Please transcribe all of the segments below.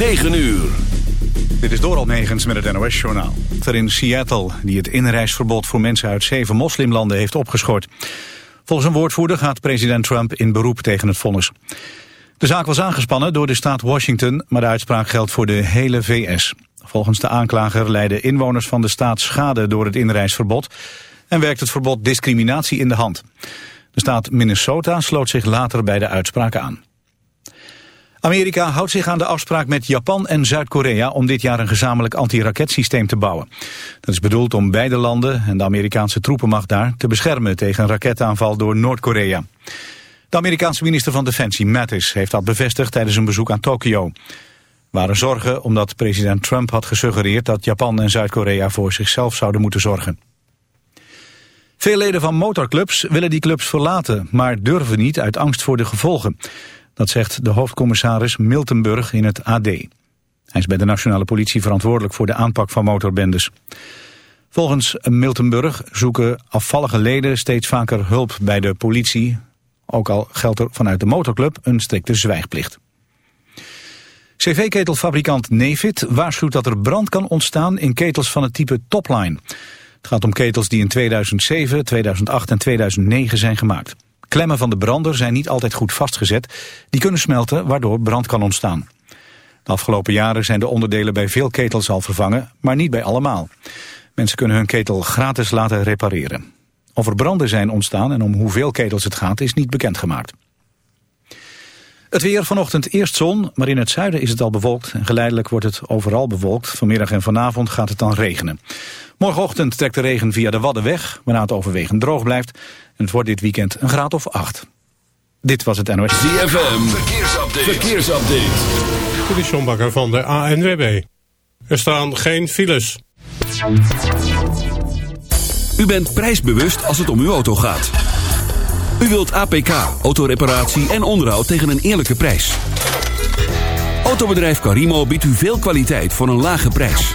9 uur. Dit is Doral Negens met het NOS-journaal. Er in Seattle, die het inreisverbod voor mensen uit zeven moslimlanden heeft opgeschort. Volgens een woordvoerder gaat president Trump in beroep tegen het vonnis. De zaak was aangespannen door de staat Washington, maar de uitspraak geldt voor de hele VS. Volgens de aanklager leiden inwoners van de staat schade door het inreisverbod... en werkt het verbod discriminatie in de hand. De staat Minnesota sloot zich later bij de uitspraak aan. Amerika houdt zich aan de afspraak met Japan en Zuid-Korea om dit jaar een gezamenlijk antiraketsysteem te bouwen. Dat is bedoeld om beide landen en de Amerikaanse troepenmacht daar te beschermen tegen een raketaanval door Noord-Korea. De Amerikaanse minister van Defensie Mattis heeft dat bevestigd tijdens een bezoek aan Tokio. waren zorgen omdat president Trump had gesuggereerd dat Japan en Zuid-Korea voor zichzelf zouden moeten zorgen. Veel leden van motorclubs willen die clubs verlaten, maar durven niet uit angst voor de gevolgen. Dat zegt de hoofdcommissaris Miltenburg in het AD. Hij is bij de nationale politie verantwoordelijk voor de aanpak van motorbendes. Volgens Miltenburg zoeken afvallige leden steeds vaker hulp bij de politie. Ook al geldt er vanuit de motorclub een strikte zwijgplicht. CV-ketelfabrikant Nefit waarschuwt dat er brand kan ontstaan in ketels van het type Topline. Het gaat om ketels die in 2007, 2008 en 2009 zijn gemaakt. Klemmen van de brander zijn niet altijd goed vastgezet. Die kunnen smelten, waardoor brand kan ontstaan. De afgelopen jaren zijn de onderdelen bij veel ketels al vervangen, maar niet bij allemaal. Mensen kunnen hun ketel gratis laten repareren. Of er branden zijn ontstaan en om hoeveel ketels het gaat is niet bekendgemaakt. Het weer vanochtend eerst zon, maar in het zuiden is het al bewolkt. En geleidelijk wordt het overal bewolkt. Vanmiddag en vanavond gaat het dan regenen. Morgenochtend trekt de regen via de Wadden weg, waarna het overwegend droog blijft. En het wordt dit weekend een graad of acht. Dit was het NOS. ZFM, verkeersupdate. verkeersupdate. Dit is van de ANWB. Er staan geen files. U bent prijsbewust als het om uw auto gaat. U wilt APK, autoreparatie en onderhoud tegen een eerlijke prijs. Autobedrijf Carimo biedt u veel kwaliteit voor een lage prijs.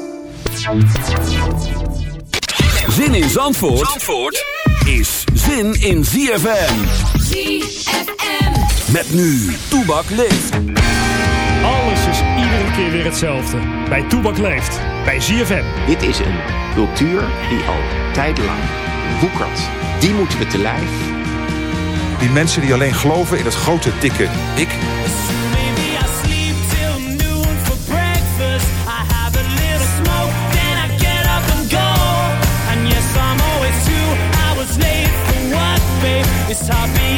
Zin in Zandvoort, Zandvoort is zin in ZFM. ZFM. Met nu, Toebak leeft. Alles is iedere keer weer hetzelfde. Bij Toebak leeft. Bij ZFM. Dit is een cultuur die al tijdenlang woekert. Die moeten we te lijf. Die mensen die alleen geloven in het grote, dikke ik... It's hard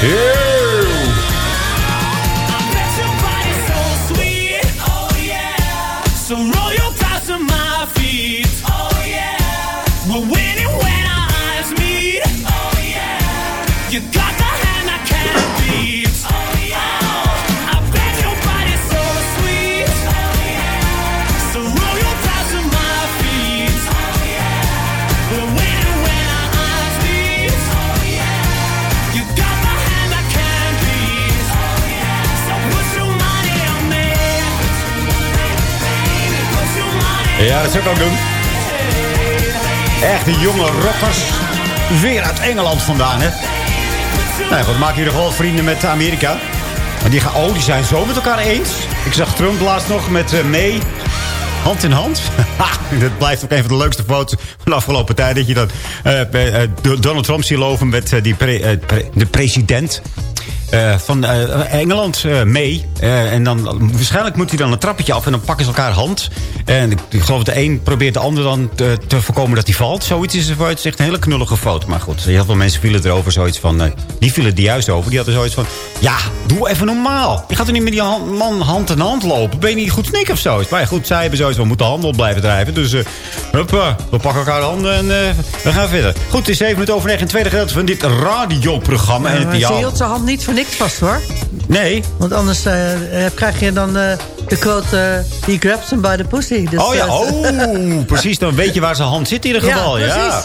I Dat zou ik ook doen. Echt die jonge rockers. Weer uit Engeland vandaan, hè? Nou goed, maak nog wel vrienden met Amerika. Maar die gaan, oh, die zijn zo met elkaar eens. Ik zag Trump laatst nog met eh, May. Hand in hand. Ha, dat blijft ook een van de leukste foto's van de afgelopen tijd. Dat je dan eh, eh, Donald Trump ziet lopen met die de president. Eh, van eh, Engeland eh, mee. En dan, waarschijnlijk moet hij dan een trappetje af en dan pakken ze elkaar hand. En ik, ik geloof dat de een probeert de ander dan te, te voorkomen dat hij valt. Zoiets is Het echt een hele knullige foto. Maar goed, heel veel mensen vielen erover zoiets van... die vielen er juist over. Die hadden zoiets van... Ja, doe even normaal. Je gaat er niet met die hand- man hand in hand lopen. Ben je niet goed snik of zo? Maar goed, zij hebben zoiets van... We moeten handel blijven drijven. Dus huppa, we pakken elkaar de handen en we gaan verder. Goed, het is 7 minuten over 9. Het tweede gedeelte van dit radioprogramma. en Ja, het, maar ja, ze hield zijn hand niet voor niks vast hoor. nee, Want anders eh, eh, krijg je dan eh, de quote... eh, he grabs him by the pussy. Dus, oh ja, oh, precies. Dan weet je waar zijn hand zit in ieder Ja, geval. Ja, precies.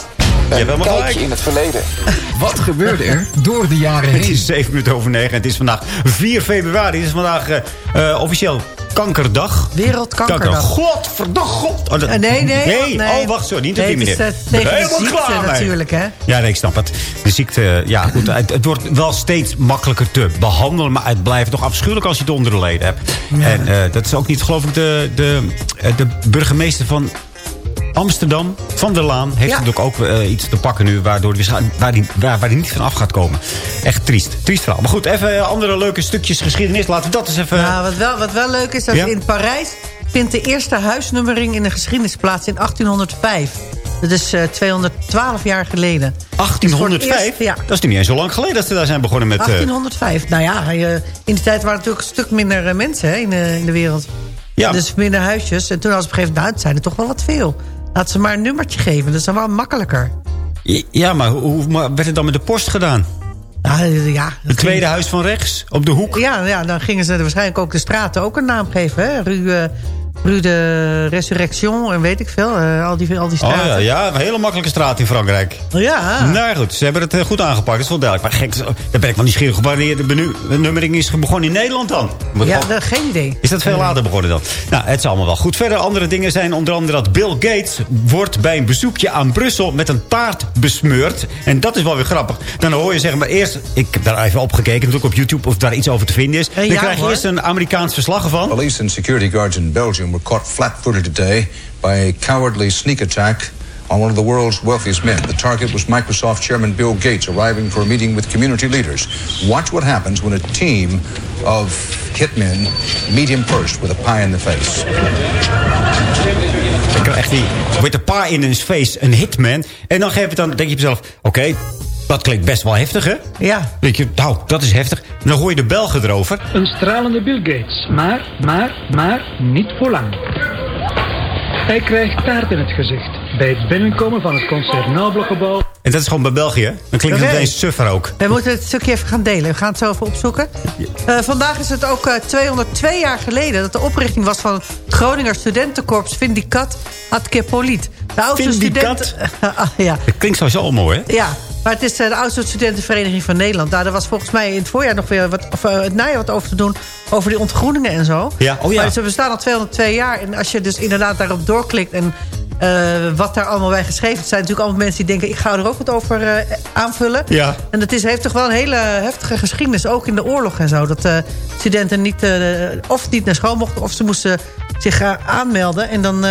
Je hebt helemaal gelijk. in het verleden. Wat gebeurde er door de jaren Het heen? is 7 minuten over 9. Het is vandaag 4 februari. Het is vandaag officieel kankerdag. Wereldkankerdag. Godverdamme god. Oh, dat- Eh, nee, nee, nee. nee. Oh, wacht, sorry. Niet op Nee, het is, eh, tegen de Helemaal ziekte klaar natuurlijk, hè? Ja, nee, ik snap het. De ziekte, ja goed. Het, het wordt wel steeds makkelijker te behandelen. Maar het blijft toch afschuwelijk als je het onder de leden hebt. En eh, dat is ook niet, geloof ik, de, de, de burgemeester van Amsterdam, Van der Laan, heeft Ja. natuurlijk ook eh, iets te pakken nu... Waardoor die, waar die, waar, waar die niet van af gaat komen. Echt triest. Triest verhaal. Maar goed, even eh, andere leuke stukjes geschiedenis. Laten we dat eens even... Nou, wat, wel, wat wel leuk is, dat Ja? in Parijs vindt de eerste huisnummering in de geschiedenis plaats in 1805. Dat is eh, 212 jaar geleden. Dus voor het 1805? eerst- ja. Dat is niet eens zo lang geleden dat ze daar zijn begonnen met... eh, 1805. Nou ja, eh, in die tijd waren natuurlijk een stuk minder eh, mensen hè, in, de, in de wereld. Ja. Dus minder huisjes. En toen ze op een gegeven moment, nou, het zijn er toch wel wat veel. Laten ze maar een nummertje geven. Dat is dan wel makkelijker. ja, maar hoe, maar werd het dan met de post gedaan? Ja, ja, Het tweede huis van rechts, op de hoek? Ja, ja, dan gingen ze waarschijnlijk ook de straten ook een naam geven. Hè? Rue, eh, Rue de Resurrection en weet ik veel. eh, al, die, al die Oh straten. ja, ja, een hele makkelijke straat in Frankrijk. Ja. Nou goed, ze hebben het eh, goed aangepakt, dat is wel duidelijk. Maar gek, daar ben ik wel nieuwsgierig op wanneer de, benu- de nummering is begonnen in Nederland dan. Ja, oh, dat- geen idee. Is dat veel later begonnen dan? Nou, het is allemaal wel goed. Verder andere dingen zijn onder andere dat Bill Gates wordt bij een bezoekje aan Brussel met een taart besmeurd. En dat is wel weer grappig. Dan hoor je zeggen, maar eerst, ik heb daar even opgekeken, natuurlijk op YouTube of daar iets over te vinden is. Dan ja, krijg je hoor. eerst een Amerikaans verslag ervan. Police and security guards in Belgium were caught flat-footed today by a cowardly sneak attack on one of the world's wealthiest men. The target was Microsoft chairman Bill Gates, arriving for a meeting with community leaders. Watch what happens when a team of hitmen meet him first with a pie in the face. Ik krijg echt die with a pie in his face, een hitman. En dan, geef je dan denk je oké, dat klinkt best wel heftig, hè? Ja. Denk je, nou, dat is heftig. En dan hoor je de Belgen erover. Een stralende Bill Gates, maar, maar, maar niet voor lang. Hij krijgt taart in het gezicht bij het binnenkomen van het Concernablokgebouw. En dat is gewoon bij België. Dan klinkt het meteen suffer ook. We moeten het stukje even gaan delen. We gaan het zo even opzoeken. Eh, vandaag is het ook eh, 202 jaar geleden... dat de oprichting was van het Groninger studentenkorps Vindicat Adkepoliet. De oudste Vindicat? studenten... Ah, ja. Het klinkt sowieso al mooi, hè? Ja, maar het is eh, de oudste studentenvereniging van Nederland. Nou, daar was volgens mij in het voorjaar nog weer wat, of, het najaar wat over te doen. Over die ontgroeningen en zo. Ja, oh ja. Maar ze bestaan al 202 jaar. En als je dus inderdaad daarop doorklikt en eh, wat daar allemaal bij geschreven is... zijn natuurlijk allemaal mensen die denken... ik ga er ook wat over eh, aanvullen. Ja. En dat is, heeft toch wel een hele heftige geschiedenis. Ook in de oorlog en zo. Dat eh, studenten niet, of niet naar school mochten... of ze moesten zich aanmelden. En, dan,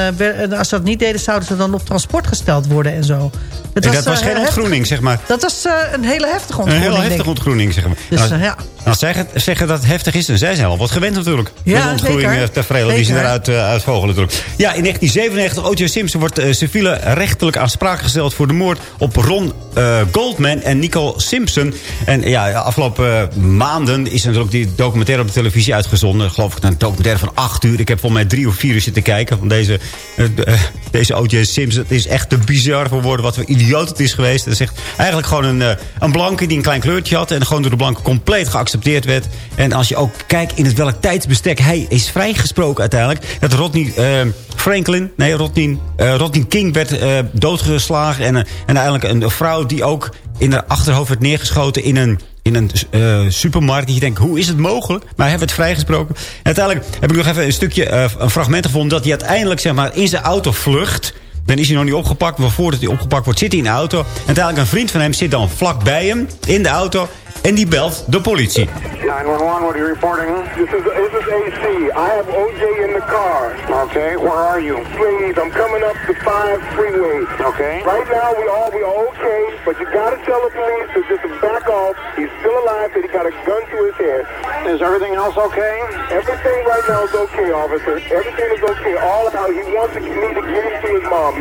als ze dat niet deden... zouden ze dan op transport gesteld worden en zo. Het en dat was geen heftig. ontgroening, zeg maar. Dat was een hele heftige Een ontgroening. heel denk heftige ontgroening, zeg maar. Dus, Nou, ja. En zij het zeggen dat het heftig is, dan zijn ze al wat gewend natuurlijk. Ja, Met de ontgroeiingen zeker. ter vrede die ze eruit uh, uitvogelen natuurlijk. Ja, in 1997, O.J. Simpson wordt uh, civiele rechtelijk aansprakelijk gesteld... voor de moord op Ron uh, Goldman en Nicole Simpson. En ja, afgelopen maanden is natuurlijk die documentaire op de televisie uitgezonden. Geloof ik een documentaire van acht uur. Ik heb volgens mij drie of vier uur zitten kijken van deze, de, deze O.J. Simpson. Het is echt te bizar voor woorden wat voor idioot het is geweest. Het is echt eigenlijk gewoon een, een blanke die een klein kleurtje had... en gewoon door de blanken compleet geaccepteerd werd. En als je ook kijkt in het welk tijdsbestek... hij is vrijgesproken uiteindelijk. Dat Rodney uh, Franklin, nee, Rodney, uh, Rodney King werd uh, doodgeslagen. En, en eigenlijk een vrouw die ook in haar achterhoofd werd neergeschoten... in een in een supermarkt. Dat je denkt, hoe is het mogelijk? Maar hij werd vrijgesproken. En uiteindelijk heb ik nog even een stukje, een fragment gevonden... dat hij uiteindelijk zeg maar, in zijn auto vlucht... Dan is hij nog niet opgepakt. Maar voordat hij opgepakt wordt, zit hij in de auto. En uiteindelijk een vriend van hem zit dan vlak bij hem in de auto. En die belt de politie. 911, what are you reporting? This is, this is AC. I have OJ in the car. Okay, where are you? Please, I'm coming up the 5 freeway. Okay. Right now, we all, we are okay, but you gotta tell the police to just back off. He's still alive, but he got a gun to his head. Is everything else okay? Everything right now is okay, officer. Everything is okay. All out. He wants to, me to get him to his mom.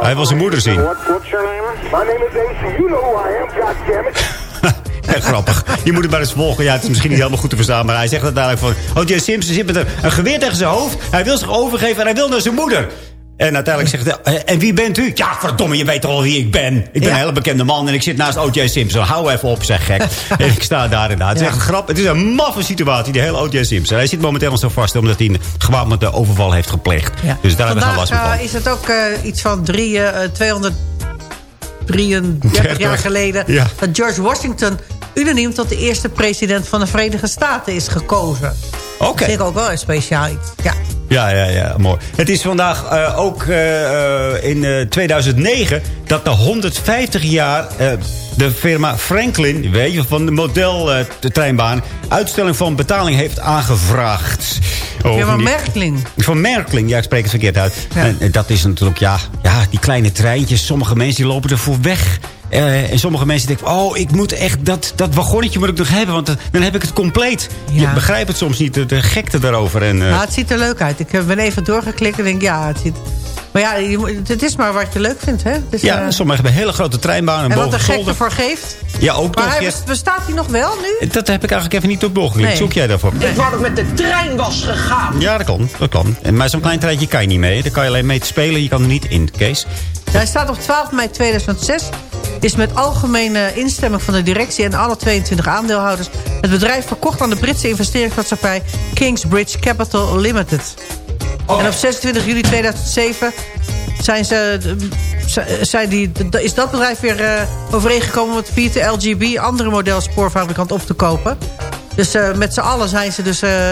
Hij wil zijn moeder zien. What, what's your name? My name is AC. You know who I am, goddammit. Echt grappig. Je moet het maar eens volgen. Ja, het is misschien niet helemaal goed te verstaan. Maar hij zegt uiteindelijk van... O.J. Simpson zit met een, een geweer tegen zijn hoofd. Hij wil zich overgeven en hij wil naar zijn moeder. En uiteindelijk zegt hij... En wie bent u? Ja, verdomme, je weet toch al wie ik ben. Ik ben Ja. een hele bekende man en ik zit naast O.J. Simpson. Hou even op, zeg gek. en ik sta daar inderdaad. Het is echt een grap. Het is een maffe situatie, die hele O.J. Simpson. Hij zit momenteel zo vast omdat hij een gewapende overval heeft gepleegd. Ja. Dus daar hebben we last van. eh, is het ook eh, iets van drie, eh, 233 jaar geleden... Ja. dat George Washington unaniem tot de eerste president van de Verenigde Staten is gekozen. Oké. Dat vind ik ook wel een speciaal iets. Ja. Ja, ja, ja, mooi. Het is vandaag eh, ook eh, eh, in eh, 2009 dat de 150 jaar de firma Franklin, weet je, van de modeltreinbaan, uitstelling van betaling heeft aangevraagd. Oh, Firma van Merkling. Van Merkling, ja, ik spreek het verkeerd uit. Ja. En, dat is natuurlijk, ja, ja, die kleine treintjes. Sommige mensen die lopen ervoor weg. Eh, en sommige mensen denken, oh, ik moet echt dat, dat wagonnetje moet ik nog hebben. Want eh, dan heb ik het compleet. Ja. Je begrijpt het soms niet, de, de gekte daarover. En, eh, Nou, het ziet er leuk uit. Ik ben even doorgeklikt en denk, ja, het ziet... Maar ja, het is maar wat je leuk vindt, hè? Is, ja, eh, sommigen hebben hele grote treinbanen. en wat de gek ervoor geeft. Ja, ook Maar nog. bes- bestaat hij nog wel nu? Dat heb ik eigenlijk even niet op doorgeklikt. Nee. Zoek jij daarvoor? Ik wou dat met de trein was gegaan. Ja, dat kan. Dat kan. En- Maar zo'n klein treintje kan je niet mee. Daar kan je alleen mee te spelen. Je kan er niet in, Kees. Hij staat op 12 mei 2006. Is met algemene instemming van de directie en alle 22 aandeelhouders... het bedrijf verkocht aan de Britse investeringsmaatschappij... Kingsbridge Capital Limited. En op 26 juli 2007 zijn ze, z- zijn die, is dat bedrijf weer eh, overeengekomen... met de LGB andere model spoorfabrikant op te kopen. Dus eh, met z'n allen zijn ze dus eh,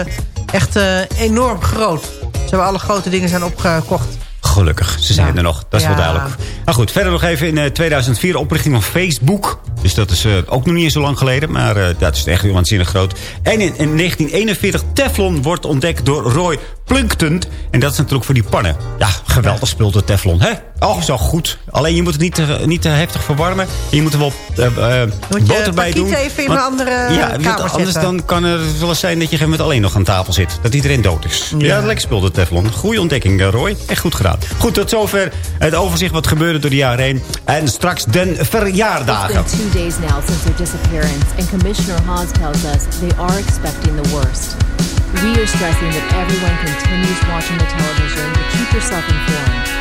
echt eh, enorm groot. Ze hebben alle grote dingen zijn opgekocht. Gelukkig, ze zijn Ja. er nog. Dat is wel duidelijk. Maar goed, verder nog even in eh, 2004 de oprichting van Facebook. Dus dat is eh, ook nog niet eens zo lang geleden. Maar eh, dat is echt heel waanzinnig groot. En in, in 1941 Teflon wordt ontdekt door Roy Plunkton. En dat is natuurlijk voor die pannen. Ja, geweldig spul de Teflon. Hè? Oh, zo goed. Alleen je moet het niet te, niet te heftig verwarmen. En je moet er wel eh, eh, Moet je boter bij doen. even in een andere ja, want anders dan kan er wel eens zijn dat je op een gegeven moment alleen nog aan tafel zit. Dat iedereen dood is. Ja, Ja. lekker spul de Teflon. Goeie ontdekking, eh, Roy. Echt goed gedaan. Goed, tot zover het overzicht wat gebeurde door de jaren heen. En straks de verjaardagen. It's been two days now since their disappearance, and Commissioner Haas tells us they are expecting the worst. We are stressing that everyone continues watching the television to keep yourself informed.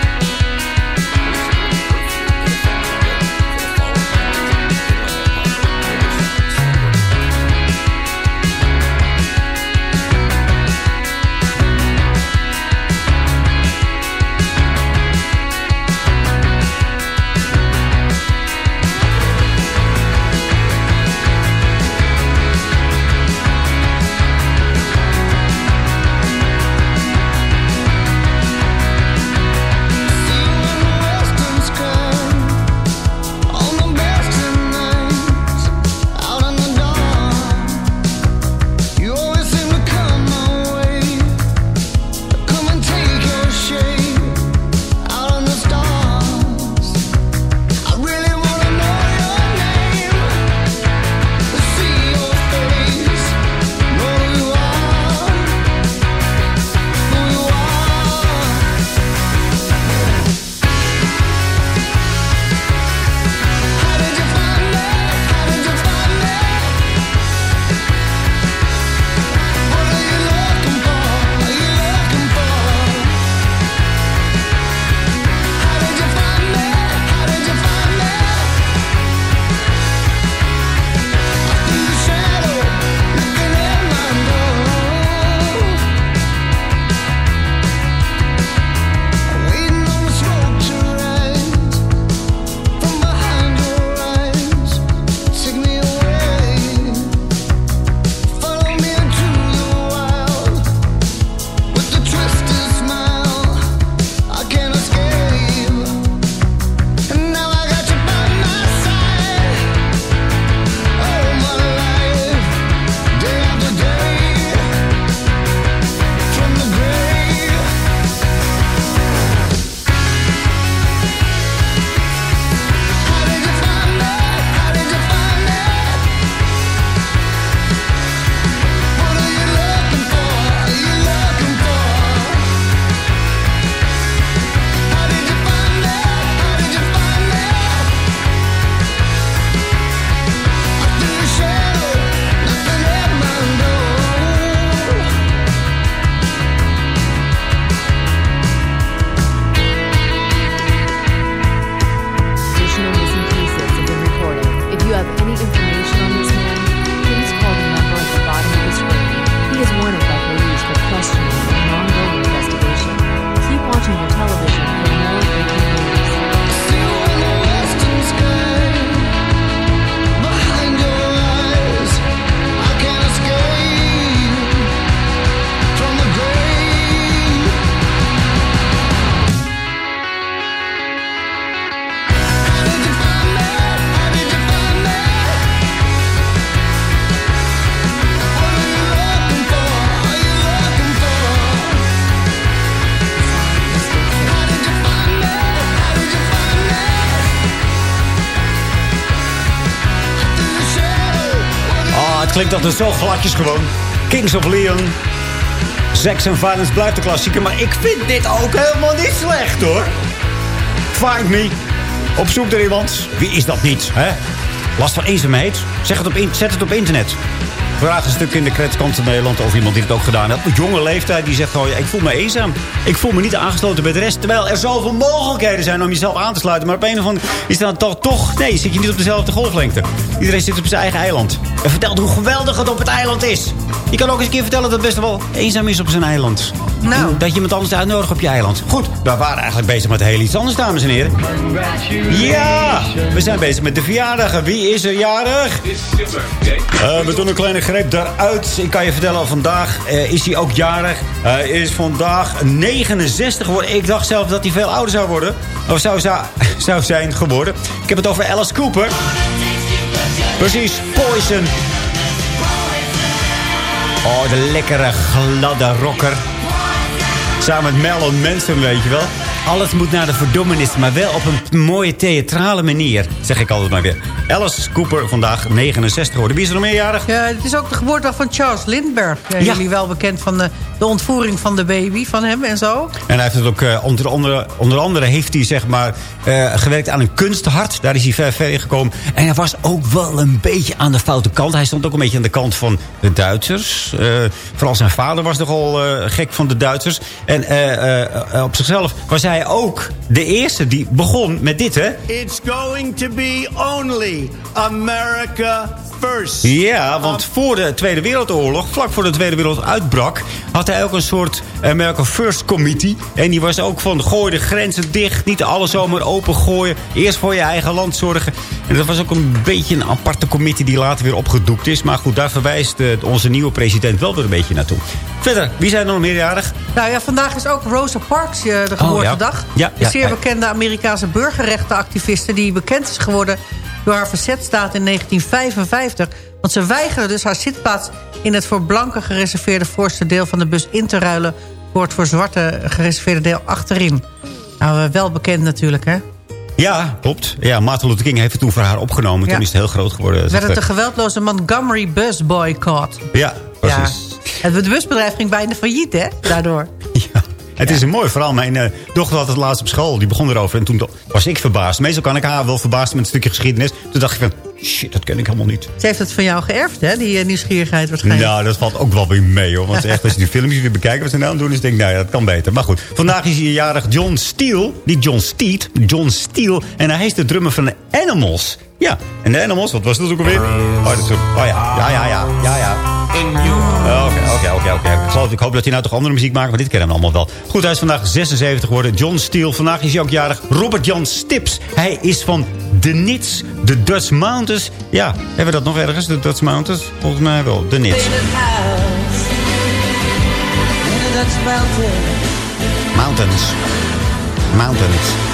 Het klinkt altijd zo gladjes gewoon. Kings of Leon. Sex and Violence blijft de klassieker. Maar ik vind dit ook helemaal niet slecht hoor. Find me. Op zoek naar iemand. Wie is dat niet? Hè? Last van eenzaamheid? Zeg het op zet het op internet. Vraag een stuk in de kretskant van Nederland over iemand die het ook gedaan heeft. Op jonge leeftijd die zegt gewoon, ja, ik voel me eenzaam. Ik voel me niet aangesloten bij de rest. Terwijl er zoveel mogelijkheden zijn om jezelf aan te sluiten. Maar op een of andere is toch, toch... Nee, zit je niet op dezelfde golflengte. Iedereen zit op zijn eigen eiland. En vertelt hoe geweldig het op het eiland is. Je kan ook eens een keer vertellen dat het best wel eenzaam is op zijn eiland. Nou. Dat je iemand anders uitnodigt op je eiland. Goed, we waren eigenlijk bezig met heel iets anders, dames en heren. Ja, we zijn bezig met de verjaardagen. Wie is er jarig? Eh, we doen een kleine greep daaruit. Ik kan je vertellen, vandaag eh, is hij ook jarig. Hij is vandaag 69 geworden. Ik dacht zelf dat hij veel ouder zou worden. Of zou, zou, zou zijn geworden. Ik heb het over Alice Cooper. Precies, Poison. Oh, de lekkere, gladde rocker. Samen met Melon Manson, weet je wel. Alles moet naar de verdommenis, maar wel op een mooie theatrale manier. Zeg ik altijd maar weer. Alice Cooper, vandaag 69 geworden. Wie is er nog meerjarig? Ja, het is ook de geboortedag van Charles Lindbergh. Ja, Ja. Jullie wel bekend van de, de ontvoering van de baby van hem en zo. En hij heeft het ook, eh, onder, andere, onder andere heeft hij zeg maar, eh, gewerkt aan een kunsthart. Daar is hij ver, ver in gekomen. En hij was ook wel een beetje aan de foute kant. Hij stond ook een beetje aan de kant van de Duitsers. Eh, vooral zijn vader was nogal eh, gek van de Duitsers. En eh, eh, op zichzelf was hij ook de eerste die begon met dit, hè? It's going to be only America first. Ja, want voor de Tweede Wereldoorlog, vlak voor de Tweede Wereldoorlog uitbrak... had hij ook een soort America First Committee. En die was ook van gooi de grenzen dicht, niet alles zomaar open gooien. Eerst voor je eigen land zorgen. En dat was ook een beetje een aparte committee die later weer opgedoekt is. Maar goed, daar verwijst eh, onze nieuwe president wel weer een beetje naartoe. Verder, wie zijn er nog meerjarig? Nou ja, vandaag is ook Rosa Parks eh, de geboortedag. Ja, Een ja, zeer ja. bekende Amerikaanse burgerrechtenactiviste... die bekend is geworden door haar verzetstaat in 1955. Want ze weigerde dus haar zitplaats in het voor blanken gereserveerde voorste deel van de bus in te ruilen... voor het voor zwarte gereserveerde deel achterin. Nou, eh, wel bekend natuurlijk, hè? Ja, klopt. Ja, Martin Luther King heeft het toen voor haar opgenomen. Ja. Toen is het heel groot geworden. werd het een hij. geweldloze Montgomery Bus Boycott. Ja, precies. Het busbedrijf ging bijna failliet, hè? Daardoor. Het is een mooi verhaal. Mijn eh, dochter had het laatst op school. Die begon erover. En toen was ik verbaasd. Meestal kan ik haar wel verbaasd met een stukje geschiedenis. Toen dacht ik van, shit, dat ken ik helemaal niet. Ze heeft het van jou geërfd, hè? Die eh, nieuwsgierigheid waarschijnlijk. Nou, dat valt ook wel weer mee, hoor. Want echt, als je die filmpjes weer bekijkt wat ze nou aan het doen is, denk ik, nou ja, dat kan beter. Maar goed, vandaag is hier jarig John Steele. Niet John Steed, John Steele. En hij is de drummer van de Animals. Ja, en de Animals, wat was dat ook alweer? Oh, dat is, oh ja, ja, ja, ja, ja, ja. Oké, oké, oké, oké. Ik hoop dat hij nou toch andere muziek maakt, maar dit kennen we allemaal wel. Goed, hij is vandaag 76 geworden. John Steele. Vandaag is hij ook jarig. Robert Jan Stips. Hij is van de Nits, de Dutch Mountains. Ja, hebben we dat nog ergens, de Dutch Mountains? Volgens mij wel, de Nits. Mountains. Mountains.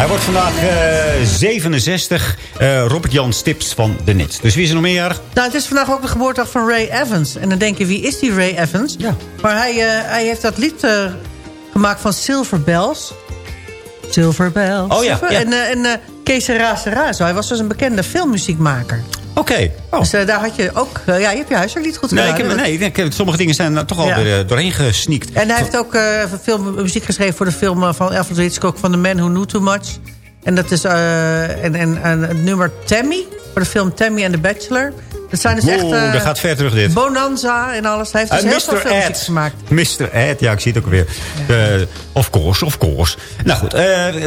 Hij wordt vandaag eh, 67. eh, Robert Jan Stips van de Nits. Dus wie is er nog meerjarig? Nou, het is vandaag ook de geboortedag van Ray Evans. En dan denk je, wie is die Ray Evans? Ja. Maar hij, eh, hij heeft dat lied eh, gemaakt van Silver Bells. Silver Bells. Oh ja, Silver- ja. En, eh en eh Kees Razo. Hij was dus een bekende filmmuziekmaker. Oké. Oh. Dus eh, daar had je ook... eh, ja, je hebt je huiswerk niet goed Nee, gedaan. ik heb, nee ik denk, sommige dingen zijn er toch al Ja. weer eh, doorheen gesneakt. En hij heeft ook eh, veel muziek geschreven voor de film eh, van Alfred Hitchcock... van The Man Who Knew Too Much. En dat is eh, en, en, en het nummer Tammy. Voor de film Tammy and the Bachelor. Dat zijn dus echt... eh, dat gaat ver terug dit. Bonanza en alles. Hij heeft dus Eh, heel veel Ed. gemaakt. Mr. Ed, ja, ik zie het ook alweer. Eh, of course, of course. Nou goed,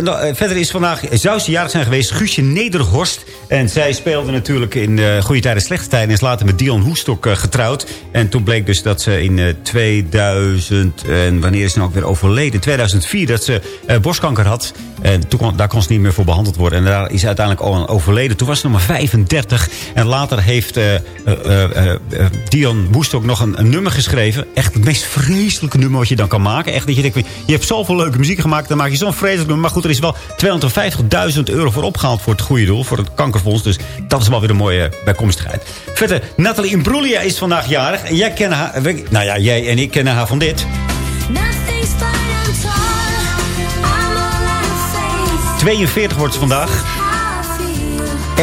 nou, verder is vandaag... zou ze jarig zijn geweest, Guusje Nederhorst. En zij speelde natuurlijk in Goede Tijden, Slechte Tijden... en is later met Dion Hoestok getrouwd. En toen bleek dus dat ze in eh, 2000... en wanneer is ze nou ook weer overleden? 2004, dat ze borstkanker had. En toen kon, daar kon ze niet meer voor behandeld worden. En daar is ze uiteindelijk al overleden. Toen was ze nog maar 35. En later heeft eh, eh, eh, Dion Woestok nog een, een nummer geschreven. Echt het meest vreselijke nummer wat je dan kan maken. Echt dat je denkt, je hebt zoveel leuke muziek gemaakt. Dan maak je zo'n vreselijk nummer. Maar goed, er is wel 250.000 euro voor opgehaald voor het goede doel. Voor het kankerfonds. Dus dat is wel weer een mooie bijkomstigheid. Verder, Nathalie Imbruglia is vandaag jarig. En jij kent haar... Nou ja, jij en ik kennen haar van dit. 42 wordt ze vandaag.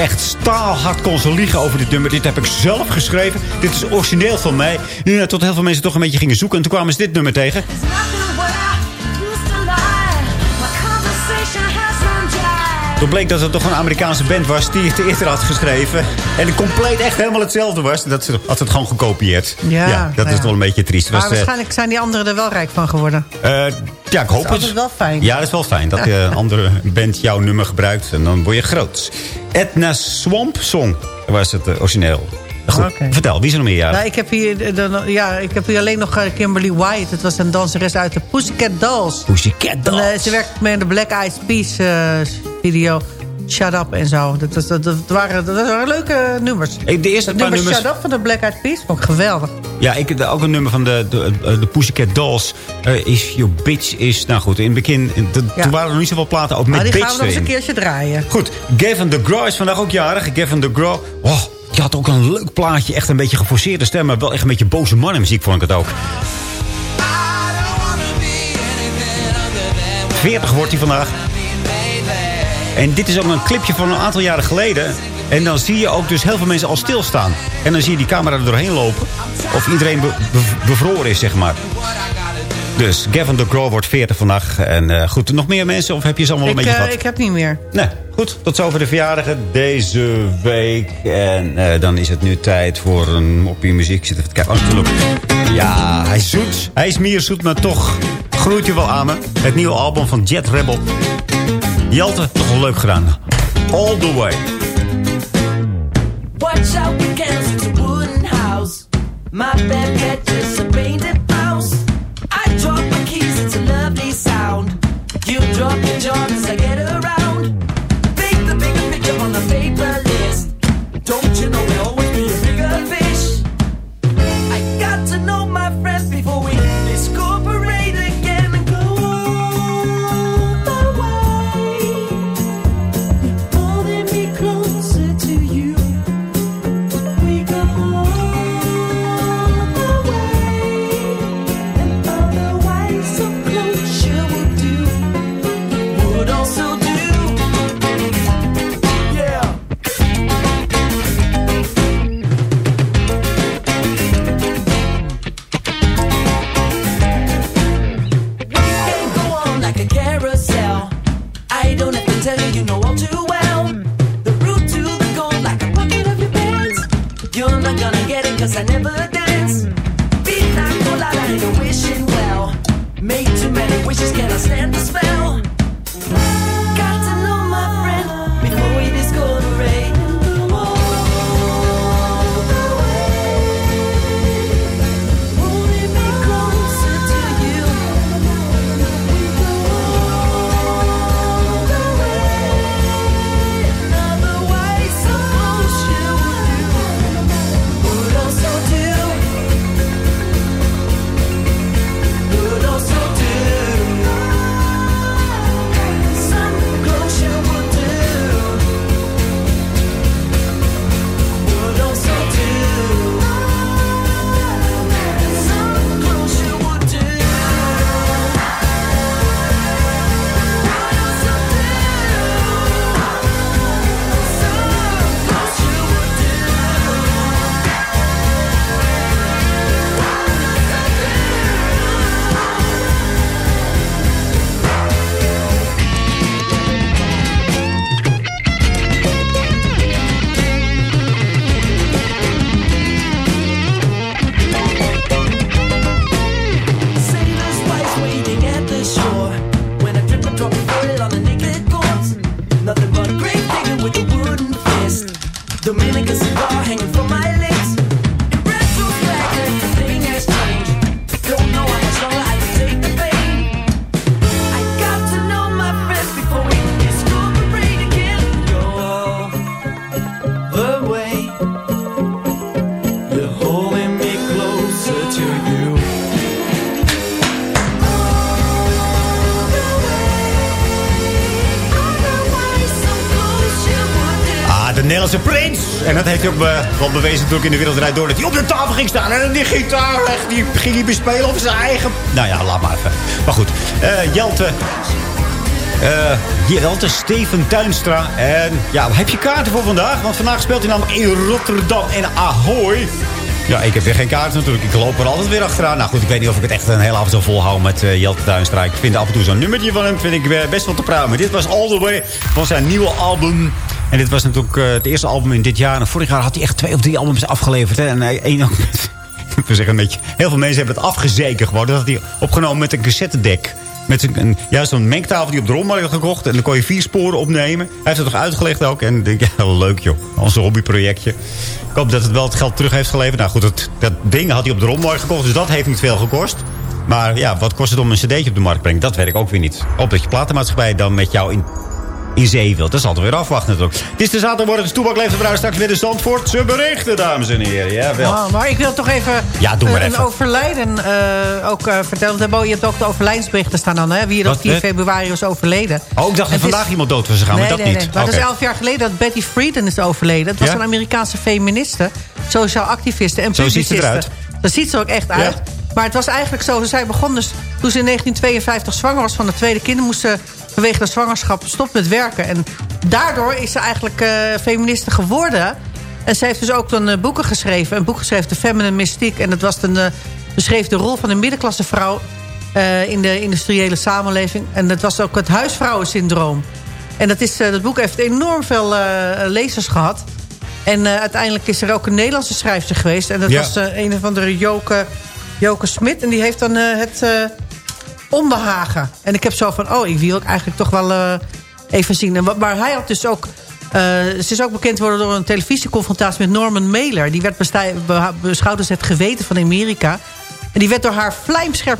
Echt staalhard kon ze liegen over dit nummer. Dit heb ik zelf geschreven. Dit is origineel van mij. Ja, tot heel veel mensen toch een beetje gingen zoeken. En toen kwamen ze dit nummer tegen. Toen bleek dat het toch een Amerikaanse band was die het eerder had geschreven. En het compleet echt helemaal hetzelfde was. Dat ze had het gewoon gekopieerd. Ja, dat nou is ja. wel een beetje triest. Maar Was, eh, waarschijnlijk zijn die anderen er wel rijk van geworden. eh, ja, ik hoop Dat is het. wel fijn. Ja, dat is wel fijn. Dat je een andere band jouw nummer gebruikt. En dan word je groot. Edna Swamp Song was het eh, origineel. Goed, vertel. Wie is er nog meer? Ja. Nou, ik, heb hier, eh, dan- ja, ik heb hier alleen nog eh, Kimberly White. Het was een danseres uit de Pussycat Dolls. Pussycat Dolls. En, eh, ze werkt mee in de Black Eyed Peas eh, video. Shut Up en zo. Dat, was- dat, dat, waren, dat waren leuke nummers. Ik- de eerste nummer nummers... Shut Up van de Black Eyed Peas vond ik geweldig. Ja, ik heb ook een nummer van de, de, de Pussycat Dolls. Eh, is Your Bitch is... Nou goed, in het begin... in- de- Ja. Toen waren er nog niet zoveel platen. Ook Maar met die Bitch gaan we nog eens een keertje draaien. Goed, Gavin DeGraw is vandaag ook jarig. Gavin DeGraw. Oh, die had ook een leuk plaatje. Echt een beetje geforceerde stem. Maar wel echt een beetje boze mannenmuziek vond ik het ook. 40 wordt hij vandaag. En dit is ook een clipje van een aantal jaren geleden. En dan zie je ook dus heel veel mensen al stilstaan. En dan zie je die camera er doorheen lopen. Of iedereen be- be- bevroren is, zeg maar. Dus Gavin DeGraw wordt 40 vandaag. En eh, goed, nog meer mensen? Of heb je ze allemaal Ik, een beetje eh, gehad? ik heb niet meer. Nee, goed. Tot zover de verjaardagen deze week. En eh, dan is het nu tijd voor een moppie muziek. Ik zit even te kijken. Oh, natuurlijk. Ja, hij is zoet. Hij is meer zoet, maar toch groeit hij wel aan me. Het nieuwe album van Jet Rebel. Jelte, toch wel leuk gedaan. All the way. Watch out, weekends, it's a wooden house. My bed bed just a painted heeft ook be- wel bewezen natuurlijk in de wereldrijd door. Dat hij op de tafel ging staan en die gitaar die ging hij bespelen op zijn eigen... Nou ja, laat maar even. Maar goed, eh Jelte Eh Jelte Steven Tuinstra. En ja, heb je kaarten voor vandaag? Want vandaag speelt hij namelijk in Rotterdam en Ahoy. Ja, ik heb weer geen kaart natuurlijk. Ik loop er altijd weer achteraan. Nou goed, ik weet niet of ik het echt een hele avond zo volhoud met uh, Jelte Tuinstra. Ik vind af en toe zo'n nummertje van hem vind ik eh, best wel te praten. Maar dit was All The Way van zijn nieuwe album. En dit was natuurlijk uh, het eerste album in dit jaar. En vorig jaar had hij echt twee of drie albums afgeleverd. Hè? En één ook met, we zeggen een beetje, heel veel mensen hebben het afgezeken geworden. Dat had hij opgenomen met een cassettedek. Met een, een, juist zo'n mengtafel die op de rommarkt had gekocht. En dan kon je vier sporen opnemen. Hij heeft het toch uitgelegd ook. En ik denk, ja, leuk joh. Ons hobbyprojectje. Ik hoop dat het wel het geld terug heeft geleverd. Nou goed, dat, ding had hij op de rommarkt gekocht. Dus dat heeft niet veel gekost. Maar ja, wat kost het om een cd'tje op de markt te brengen? Dat weet ik ook weer niet. Op dat je platenmaatschappij dan met jou in in zee wilt. Dat is altijd weer afwachten natuurlijk. Het is de zaterdagmorgen, de Toebak leeft eruit. Straks weer de Zandvoortse berichten, dames en heren. Ja, wel. Oh, maar ik wil toch even, ja, doe maar uh, even. overlijden uh, ook uh, vertellen. Je hebt ook de overlijdensberichten staan dan, hè? Wie er op 4 februari was overleden. Oh, ik dacht dat vandaag is... iemand dood was gegaan, nee, maar dat nee, niet. Nee. Maar okay. dat is elf jaar geleden dat Betty Friedan is overleden. Dat was ja? een Amerikaanse feministe, sociaal activiste en Zo ziet ze eruit. Dat ziet ze ook echt uit. Ja. Maar het was eigenlijk zo, zij begon dus toen ze in 1952 zwanger was van het tweede kind... moest ze vanwege de zwangerschap stoppen met werken. En daardoor is ze eigenlijk uh, feministe geworden. En ze heeft dus ook dan uh, boeken geschreven. Een boek geschreven, The Feminine Mystiek. En dat was dan, uh, beschreef de rol van een middenklasse vrouw... in de industriële samenleving. En dat was ook het huisvrouwensyndroom. En dat, is, dat boek heeft enorm veel lezers gehad. En uiteindelijk is er ook een Nederlandse schrijfster geweest. En dat Ja. was een of andere Joke, Joke Smit. En die heeft dan het onbehagen. En ik heb zo van, oh, ik wil ook eigenlijk toch wel uh, even zien. En, maar hij had dus ook... Uh, ze is ook bekend geworden door een televisieconfrontatie met Norman Mailer. Die werd beschouwd als het geweten van Amerika. En die werd door haar vlijmscherp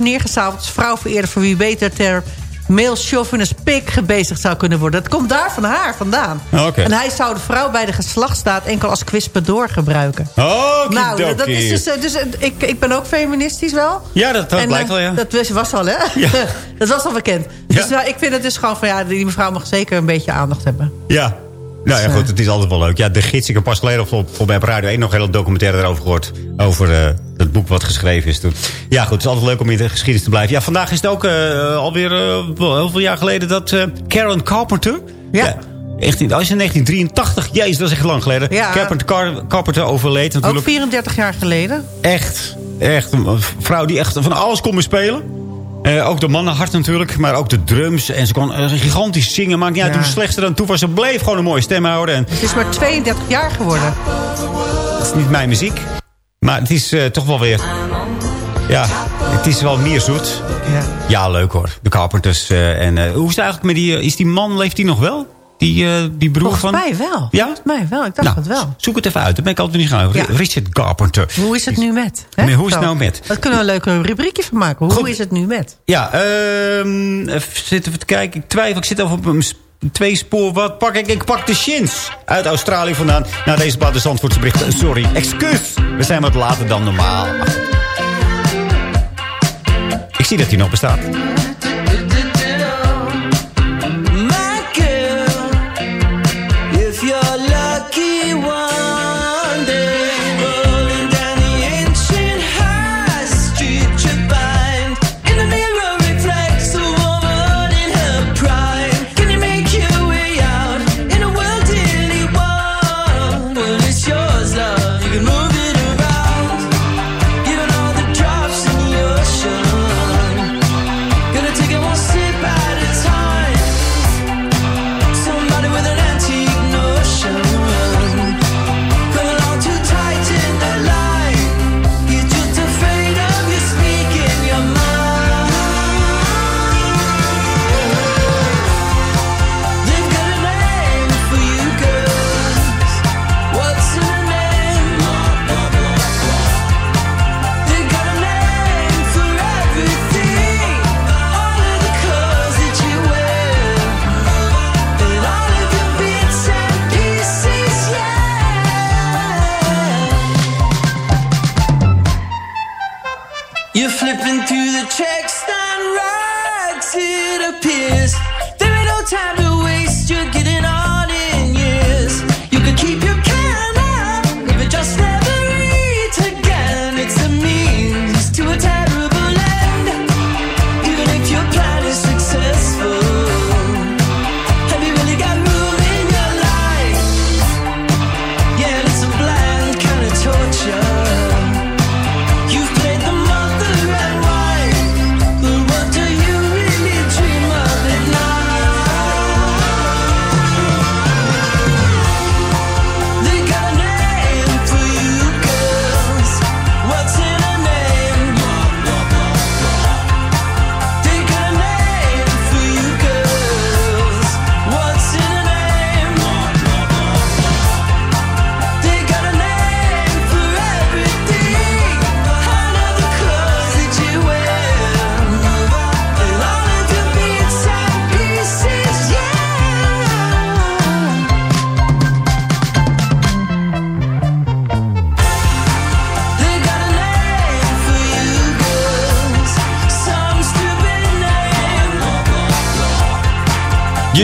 als vrouwvereerder... voor wie beter ter male chauvinist pik gebezigd zou kunnen worden. Dat komt daar van haar vandaan. Oh, okay. En hij zou de vrouw bij de geslachtsstaat enkel als kwispedoor gebruiken. Oh, nou, dat is dus, dus ik, ik ben ook feministisch wel. Ja, dat, dat en, blijkt wel, ja. Dat was al, hè? Ja. dat was al bekend. Ja. Dus nou, ik vind het dus gewoon van, ja, die mevrouw mag zeker een beetje aandacht hebben. Ja. Nou ja, goed, het is altijd wel leuk. Ja, de gids, ik heb pas geleden op, op, bij Radio 1 nog een hele documentaire erover gehoord. Over uh, het boek wat geschreven is toen. Ja, goed, het is altijd leuk om in de geschiedenis te blijven. Ja, vandaag is het ook uh, alweer uh, heel veel jaar geleden dat Karen Carpenter... Ja. ja Echt, in, oh, is in 1983, jezus, dat is echt lang geleden. Ja. Carpenter, Car, Carpenter overleed natuurlijk. Ook 34 jaar geleden. Echt, echt. Een vrouw die echt van alles kon bespelen. Uh, ook de mannenhart natuurlijk, maar ook de drums. En ze kon uh, gigantisch zingen. Maakt niet uit hoe slecht ze dan toe was. Ze bleef gewoon een mooie stem houden. En... Het is maar 32 jaar geworden. Dat is niet mijn muziek. Maar het is uh, toch wel weer... Ja, het is wel meer zoet. Ja, ja leuk hoor. De Carpenters. en hoe is het eigenlijk met die... is die man, leeft die nog wel? Die, uh, die broer Volgens van... mij wel. Ja? Volgens mij wel. Ik dacht nou, het wel. Zoek het even uit. Daar ben ik altijd niet gaan. Ja. Richard Carpenter. Hoe is het nu met? Hè? Nee, hoe is het nou met? Dat kunnen we een leuke rubriekje van maken. Hoe Goed. is het nu met? Ja, even zitten te kijken. Ik twijfel. Ik zit over op een twee spoor. Wat pak ik? Ik pak de Shins uit Australië vandaan. Nou, deze de Zandvoortse berichten. Sorry, excuus. We zijn wat later dan normaal. Ik zie dat hij nog bestaat.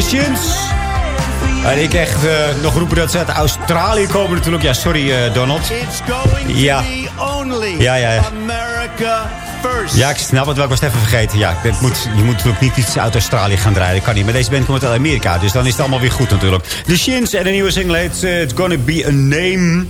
Shins. En ik echt eh, nog roepen dat ze uit Australië komen natuurlijk. Ja, sorry eh, Donald. Ja. Ja, ja, ja. Ja, ik snap het wel. Ik was het even vergeten. Ja, moet, je moet natuurlijk niet iets uit Australië gaan draaien. Dat kan niet. Maar deze band komt uit Amerika. Dus dan is het allemaal weer goed natuurlijk. De Shins en de nieuwe single heet eh, It's Gonna Be a Name.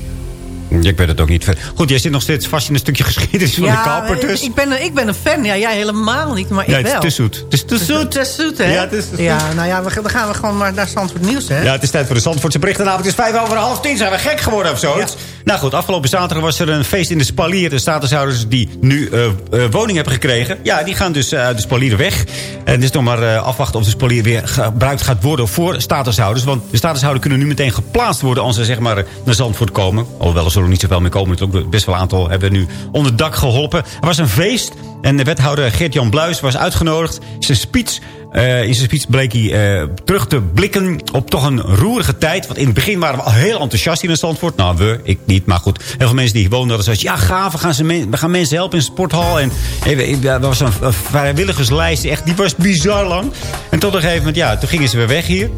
Ik weet het ook niet. Goed, jij zit nog steeds vast in een stukje geschiedenis van de Ja, Carpenters. ik ben, ik ben een fan. Ja, jij helemaal niet, maar ik Nee, het is wel. te zoet. Het is te zoet. Te zoet, hè? Ja, het is te zoet. Ja, nou ja, we, dan gaan we gewoon maar naar Zandvoort Nieuws, hè? Ja, het is tijd voor de Zandvoortse berichten. Het is vijf over half tien. Zijn we gek geworden of zo? Nou goed, afgelopen zaterdag was er een feest in de Spalier. De statushouders die nu eh, eh, woning hebben gekregen... ja, die gaan dus eh, uit de Spalier weg. En het is nog maar eh, afwachten of de Spalier weer gebruikt gaat worden... voor statushouders. Want de statushouders kunnen nu meteen geplaatst worden... als ze zeg maar naar Zandvoort komen. Alhoewel er zullen niet zoveel meer komen. Natuurlijk best wel een aantal hebben nu onder dak geholpen. Er was een feest. En de wethouder Geert-Jan Bluis was uitgenodigd. Zijn speech... Eh, in zijn speech bleek hij eh, terug te blikken op toch een roerige tijd. Want in het begin waren we al heel enthousiast hier in Zandvoort. Nou, we, ik niet, maar goed. Heel veel mensen die woonden hadden zoiets. Ja, gaaf, we gaan, ze we gaan mensen helpen in de sporthal. En eh, was een, een vrijwilligerslijst, echt, die was bizar lang. En tot een gegeven moment, ja, toen gingen ze weer weg hier.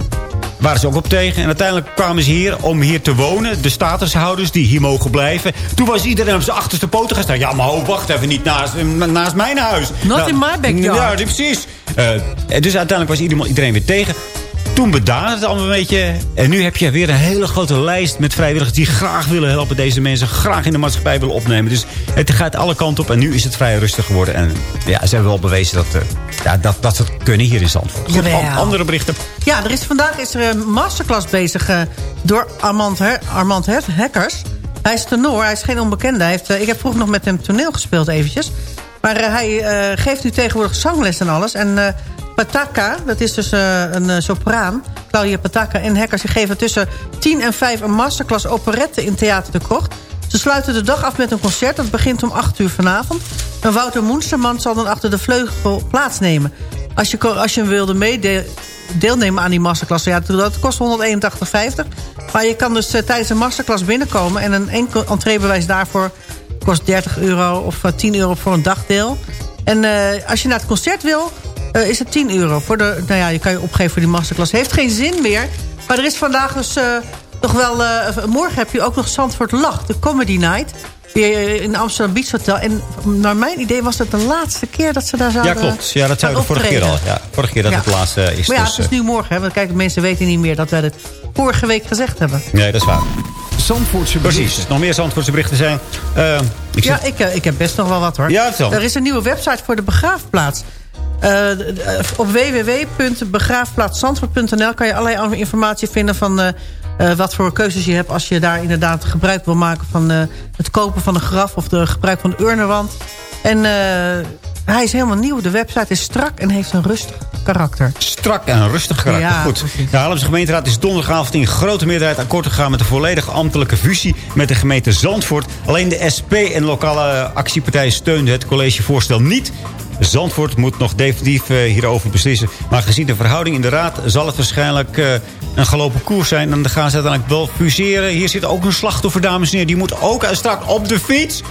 Waren ze ook op tegen. En uiteindelijk kwamen ze hier om hier te wonen. De statushouders die hier mogen blijven. Toen was iedereen op zijn achterste poten gaan staan. Ja, maar ho, wacht even, niet naast, naast mijn huis. Not in my backyard. Ja, precies. Eh, dus uiteindelijk was iedereen weer tegen. Toen bedaarde het allemaal een beetje. En nu heb je weer een hele grote lijst met vrijwilligers... die graag willen helpen deze mensen. Graag in de maatschappij willen opnemen. Dus het gaat alle kanten op. En nu is het vrij rustig geworden. En ja, ze hebben wel bewezen dat, eh, ja, dat, dat ze het kunnen hier in Zandvoort. Goed, andere berichten. Ja, er is, vandaag is er een masterclass bezig eh, door Armand, Her Armand Her Hekkers. Hij is tenor, hij is geen onbekende. Hij heeft, eh, ik heb vroeger nog met hem toneel gespeeld eventjes. Maar hij geeft nu tegenwoordig zangles en alles. En Pataka, dat is dus eh, een eh, sopraan. Claudia Pataka en Hekkers die geven tussen 10 en 5 een masterclass operette in Theater de Krocht. Ze sluiten de dag af met een concert. Dat begint om 8 uur vanavond. En Wouter Moensterman zal dan achter de vleugel plaatsnemen. Als je, als je wilde meede deelnemen aan die masterclass... Ja, dat kost 181,50. Maar je kan dus eh, tijdens een masterclass binnenkomen... en een enkel entreebewijs daarvoor kost 30 euro of eh, 10 euro voor een dagdeel. En als je naar het concert wil, eh, is het 10 euro. Voor de, nou ja, je kan je opgeven voor die masterclass. Heeft geen zin meer. Maar er is vandaag dus eh, nog wel... eh, morgen heb je ook nog Zandvoort Lach, de Comedy Night... Weer in Amsterdam Beach Hotel. En naar mijn idee was het de laatste keer dat ze daar zouden Ja, klopt. Ja, dat zou de gaan vorige keer al. Ja, vorige keer dat Ja. het laatste is. Maar ja, dus, het is nu morgen. Hè, want kijk, de mensen weten niet meer dat wij het vorige week gezegd hebben. Nee, dat is waar. Zandvoortse Precies. Nog meer Zandvoortse berichten zijn. Ik Ja, ik, ik heb best nog wel wat hoor. Ja. Er is een nieuwe website voor de begraafplaats. Eh, op www.begraafplaatszandvoort.nl kan je allerlei informatie vinden van eh, eh, wat voor keuzes je hebt... als je daar inderdaad gebruik wil maken van het kopen van een graf... of de gebruik van de urnenwand. En hij is helemaal nieuw. De website is strak en heeft een rustig karakter. Strak en rustig karakter. Ja, Goed. De Haarlemse gemeenteraad is donderdagavond in grote meerderheid akkoord gegaan... met de volledige ambtelijke fusie met de gemeente Zandvoort. Alleen de SP en lokale actiepartijen steunden het collegevoorstel niet... Zandvoort moet nog definitief eh, hierover beslissen. Maar gezien de verhouding in de raad zal het waarschijnlijk eh, een gelopen koers zijn. En dan gaan ze uiteindelijk wel fuseren. Hier zit ook een slachtoffer, dames en heren. Die moet ook eh, straks op de fiets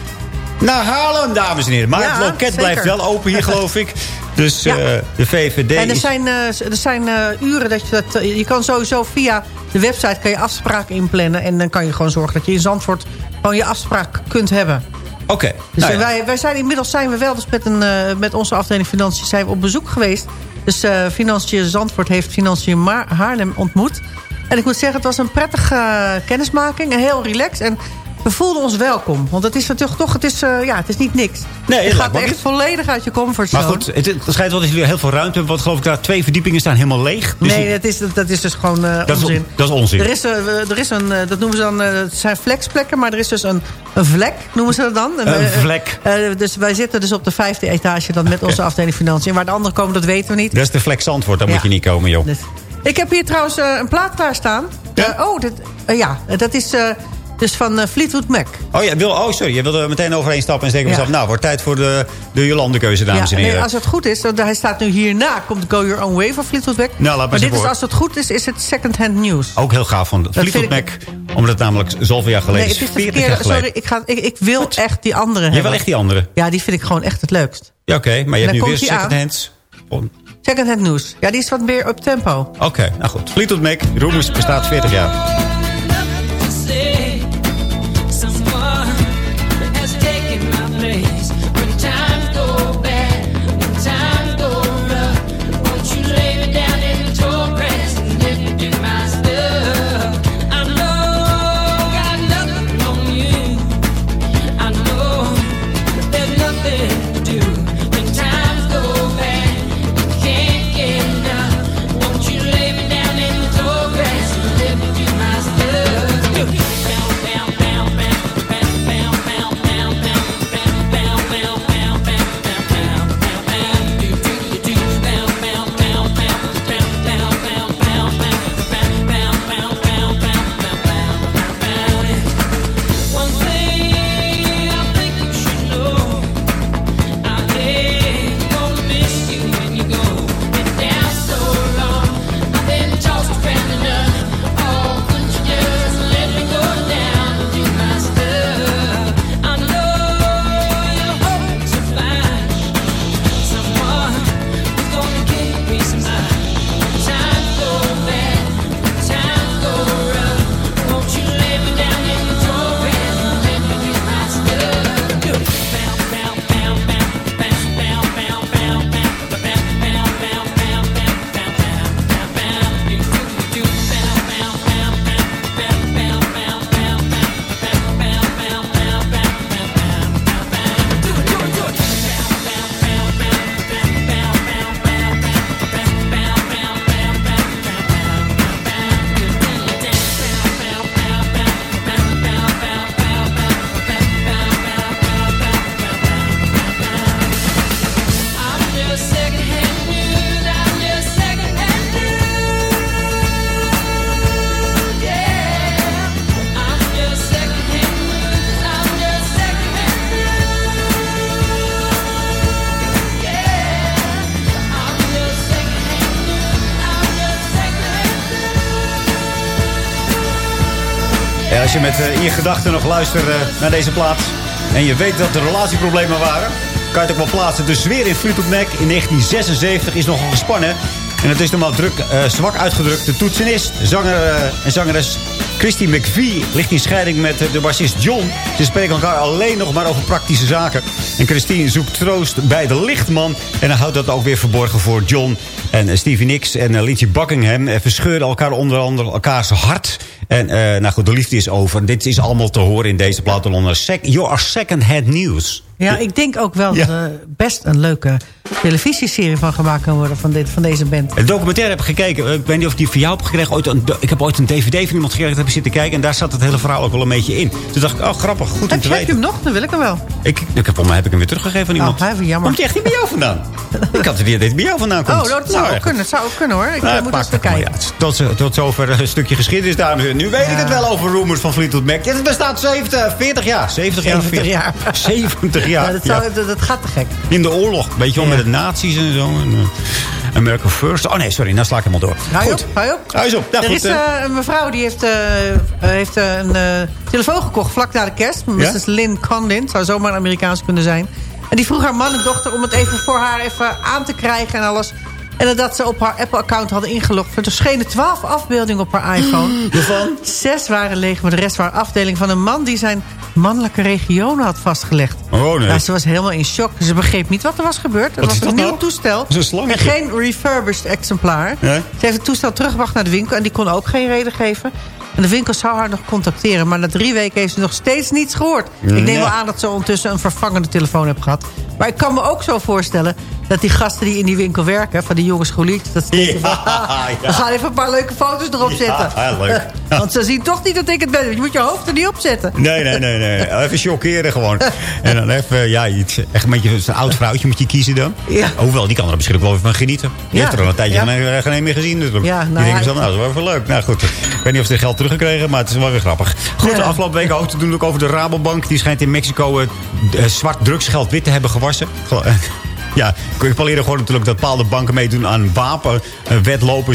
naar Haarlem, dames en heren. Maar Ja, het loket zeker. blijft wel open hier, geloof ik. Dus Ja. eh, de VVD En er is... zijn, eh, er zijn eh, uren dat je dat... je kan sowieso via de website kan je afspraken inplannen. En dan kan je gewoon zorgen dat je in Zandvoort gewoon je afspraak kunt hebben. Oké. Dus nou ja. wij, wij zijn inmiddels zijn we wel dus met, een, met onze afdeling Financiën zijn we op bezoek geweest. Dus Financiën Zandvoort heeft Financiën Ma- Haarlem ontmoet. En ik moet zeggen, het was een prettige kennismaking. En heel relaxed. En we voelden ons welkom. Want het is natuurlijk toch, het is, eh, ja, het is niet niks. Nee, je gaat echt niet. volledig uit je comfortzone. Maar goed, het, het schijnt wel dat jullie heel veel ruimte hebben. Want geloof ik daar twee verdiepingen staan helemaal leeg. Dus nee, dat is, dat is dus gewoon eh, dat, is, onzin. dat is onzin. Er is, eh, er is een, dat noemen ze dan, het zijn flexplekken, maar er is dus een, een vlek, noemen ze dat dan. Een vlek. dus wij zitten dus op de vijfde etage dan met onze afdeling Financiën. Waar de anderen komen, dat weten we niet. Dat is de flex antwoord. Daar Ja. moet je niet komen, joh. Dus- Ik heb hier trouwens een plaat klaarstaan. Ja? Eh, oh, dit, ja, dat is dus van eh, Fleetwood Mac. Oh ja, wil, oh sorry. Je wilde er meteen overheen stappen en zeggen Ja. mezelf... nou, wordt tijd voor de, de Jolande-keuze, dames ja, en heren. nee, als het goed is, want hij staat nu hierna, komt Go Your Own Way van Fleetwood Mac. Nou, laat maar maar dit is, als het goed is, is het second-hand news. Ook heel gaaf van Fleetwood Mac. Omdat het namelijk zoveel jaar geleden Nee, is. het is de 40 jaar verkeerde. geleden. Sorry, ik, ga, ik, ik wil echt die andere Je hebben. wil echt die andere. Ja, die vind ik gewoon echt het leukst. Ja, oké. maar je hebt nu weer second Hand News. Ja, die is wat meer up tempo. Oké, nou goed. Fleetwood Mac, Rumors bestaat 40 jaar. Als je met eh, in je gedachten nog luistert eh, naar deze plaats... en je weet dat er relatieproblemen waren... kan je het ook wel plaatsen. De sfeer in Fleetwood Mac in 1976 is nogal gespannen. En het is normaal druk, eh, zwak uitgedrukt. De toetsenist, zanger en zangeres Christy McVie ligt in scheiding met de bassist John. Ze spreken elkaar alleen nog maar over praktische zaken. En Christine zoekt troost bij de lichtman. En hij houdt dat ook weer verborgen voor John. En Stevie Nicks en Lindsey Buckingham verscheuren elkaar onder andere elkaars hart. En eh, nou goed, de liefde is over. Dit is allemaal te horen in deze plaat. you are second hand news. Ja, ik denk ook wel dat er best een leuke televisieserie van gemaakt kan worden van, dit, van deze band. Een documentaire heb ik gekeken. Eh, Ik weet niet of ik die voor jou heb gekregen. Ooit een, ik heb ooit een dvd van iemand gekregen. Dat heb ik zitten kijken. En daar zat het hele verhaal ook wel een beetje in. Toen dacht ik, oh grappig, goed om Heb te je, heb je weten. hem nog? Dan wil ik hem wel. Ik, ik heb, heb ik hem weer teruggegeven aan iemand. Oh, jammer. Komt die echt niet bij jou vandaan? ik had het weer dat hij bij jou vandaan komt. Oh, dat zou Nou, ook kunnen. Dat zou ook kunnen hoor. Ik Nou, eh, moet eens het kijken. ja. Tot, tot zover een stukje geschiedenis, dames en heren. Nu weet ik het wel over Rumors van Fleetwood Mac. Het bestaat 70, 40 jaar. 70 jaar. 70 jaar. 70 Ja, dat, ja. zou, dat, dat gaat te gek. In de oorlog. Weet je wel, met de nazi's en zo. En, eh, America First. Oh nee, sorry. Nou sla ik helemaal door. Hou op, hou je op. Hou op. Er goed, is eh. eh, een mevrouw die heeft, heeft een telefoon gekocht vlak na de kerst. Mrs. Lynn Condon. Zou zomaar een Amerikaans kunnen zijn. En die vroeg haar man en dochter om het even voor haar even aan te krijgen en alles. En nadat ze op haar Apple-account hadden ingelogd... verschenen twaalf afbeeldingen op haar iPhone. Zes waren leeg, maar de rest waren afdelingen van een man... die zijn mannelijke regionen had vastgelegd. Oh nee. Nou, ze was helemaal in shock. Ze begreep niet wat er was gebeurd. Het Wat was een nieuw nou? toestel. Dat is een slangetje. En geen refurbished exemplaar. Nee? Ze heeft het toestel teruggebracht naar de winkel... en die kon ook geen reden geven. En de winkel zou haar nog contacteren. Maar na drie weken heeft ze nog steeds niets gehoord. Ik neem wel aan dat ze ondertussen een vervangende telefoon heeft gehad. Maar ik kan me ook zo voorstellen... dat die gasten die in die winkel werken... van die jonge scholiers... dat ze van... "Ah, ja. We gaan even een paar leuke foto's erop zetten. Ja, leuk. Want ze zien toch niet dat ik het ben. Je moet je hoofd er niet op zetten. Nee, nee, nee, nee. Even chockeren gewoon. En dan even, ja, iets, echt een beetje zo'n oud vrouwtje moet je kiezen dan. Ja. Hoewel, die kan er misschien ook wel even van genieten. Ja. heeft er al een tijdje Ja. geen, een meer gezien. Dus Ja, nou die denken zo, nou, dat is wel even leuk. Nou goed, ik weet niet of ze het geld teruggekregen, maar het is wel weer grappig. Goed, de afgelopen weken ook te doen ook over de Rabobank. Die schijnt in Mexico eh, eh, zwart drugsgeld wit te hebben gewassen. Ja, ik leren gewoon natuurlijk dat bepaalde banken meedoen aan wapen, eh,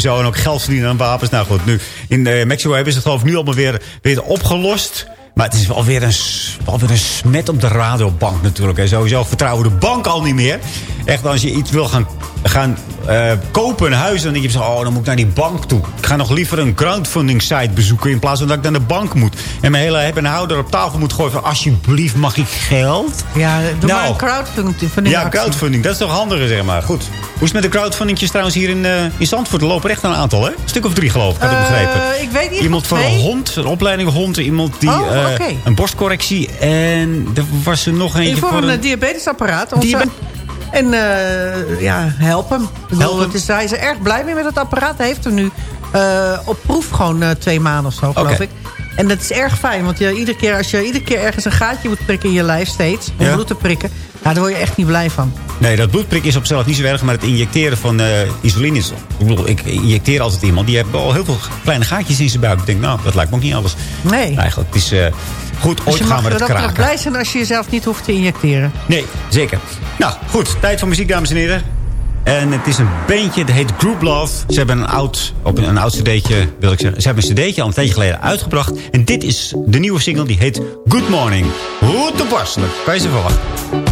zo en ook geld verdienen aan wapens. Nou goed, nu in eh, Mexico hebben ze het geloof ik nu allemaal weer, weer opgelost. Maar het is wel weer een, s- wel weer een smet op de radiobank natuurlijk. Hè. Sowieso vertrouwen we de bank al niet meer. Echt, als je iets wil gaan, gaan eh, kopen, een huis... dan denk je zo, oh, dan moet ik naar die bank toe. Ik ga nog liever een crowdfunding site bezoeken... in plaats van dat ik naar de bank moet. En mijn hele heb en houder op tafel moet gooien van... alsjeblieft, mag ik geld? Ja, doe Nou. maar een crowdfunding. Ja, crowdfunding, dat is toch handiger, zeg maar. Goed. Hoe is het met de crowdfundingjes trouwens hier in, eh in Zandvoort? Er lopen echt een aantal, hè? Een stuk of drie, geloof ik, had ik Eh, begrepen. ik weet niet Iemand voor een hond, een opleiding hond. Iemand die Oh, eh, een borstcorrectie. En er was er nog eentje voor, voor een, een... eh, diabetesapparaat. Onze- Diabe- en eh, ja, help hem. Help hem. Is, hij is er erg blij mee met het apparaat. Hij heeft hem nu op proef gewoon twee maanden of zo, geloof ik. En dat is erg fijn, want je, iedere keer, als je iedere keer ergens een gaatje moet prikken in je lijf steeds... om Ja. bloed te prikken, daar word je echt niet blij van. Nee, dat bloedprik is op zichzelf niet zo erg. Maar het injecteren van eh, insuline is... Ik bedoel, ik injecteer altijd iemand. Die heeft al heel veel kleine gaatjes in zijn buik. Ik denk, nou, dat lijkt me ook niet alles. Nee. Eigenlijk, het is... eh, goed, Dus ooit je gaan we het dan kraken. blij zijn als je jezelf niet hoeft te injecteren. Nee, zeker. Nou, goed. Tijd voor muziek, dames en heren. En het is een bandje, dat heet Group Love. Ze hebben een oud, op een, een oud cd'tje, wil ik zeggen. Ze hebben een cd'tje al een tijdje geleden uitgebracht. En dit is de nieuwe single, die heet Good Morning. Hoe toepasselijk. Kan je ze verwachten.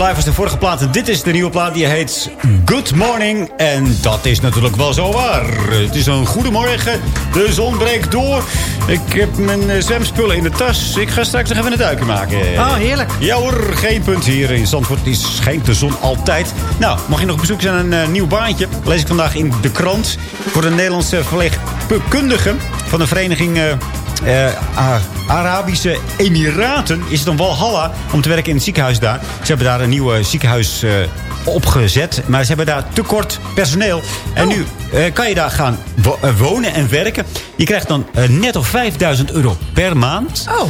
Als de vorige plaat. En dit is de nieuwe plaat die heet Good Morning. En dat is natuurlijk wel zo waar. Het is een goede morgen. De zon breekt door. Ik heb mijn eh, zwemspullen in de tas. Ik ga straks nog even een duikje maken. Oh, heerlijk. Ja hoor, geen punt hier in Zandvoort. Die schijnt de zon altijd. Nou, mag je nog op bezoek zijn aan een eh, nieuw baantje? Lees ik vandaag in de krant. Voor de Nederlandse verpleegkundige van de vereniging... eh, A- Arabische Emiraten is het een walhalla om te werken in het ziekenhuis daar. Ze hebben daar een nieuw ziekenhuis eh, opgezet. Maar ze hebben daar tekort personeel. En nu eh, kan je daar gaan wo- wonen en werken. Je krijgt dan eh, netto 5000 euro per maand. Oh.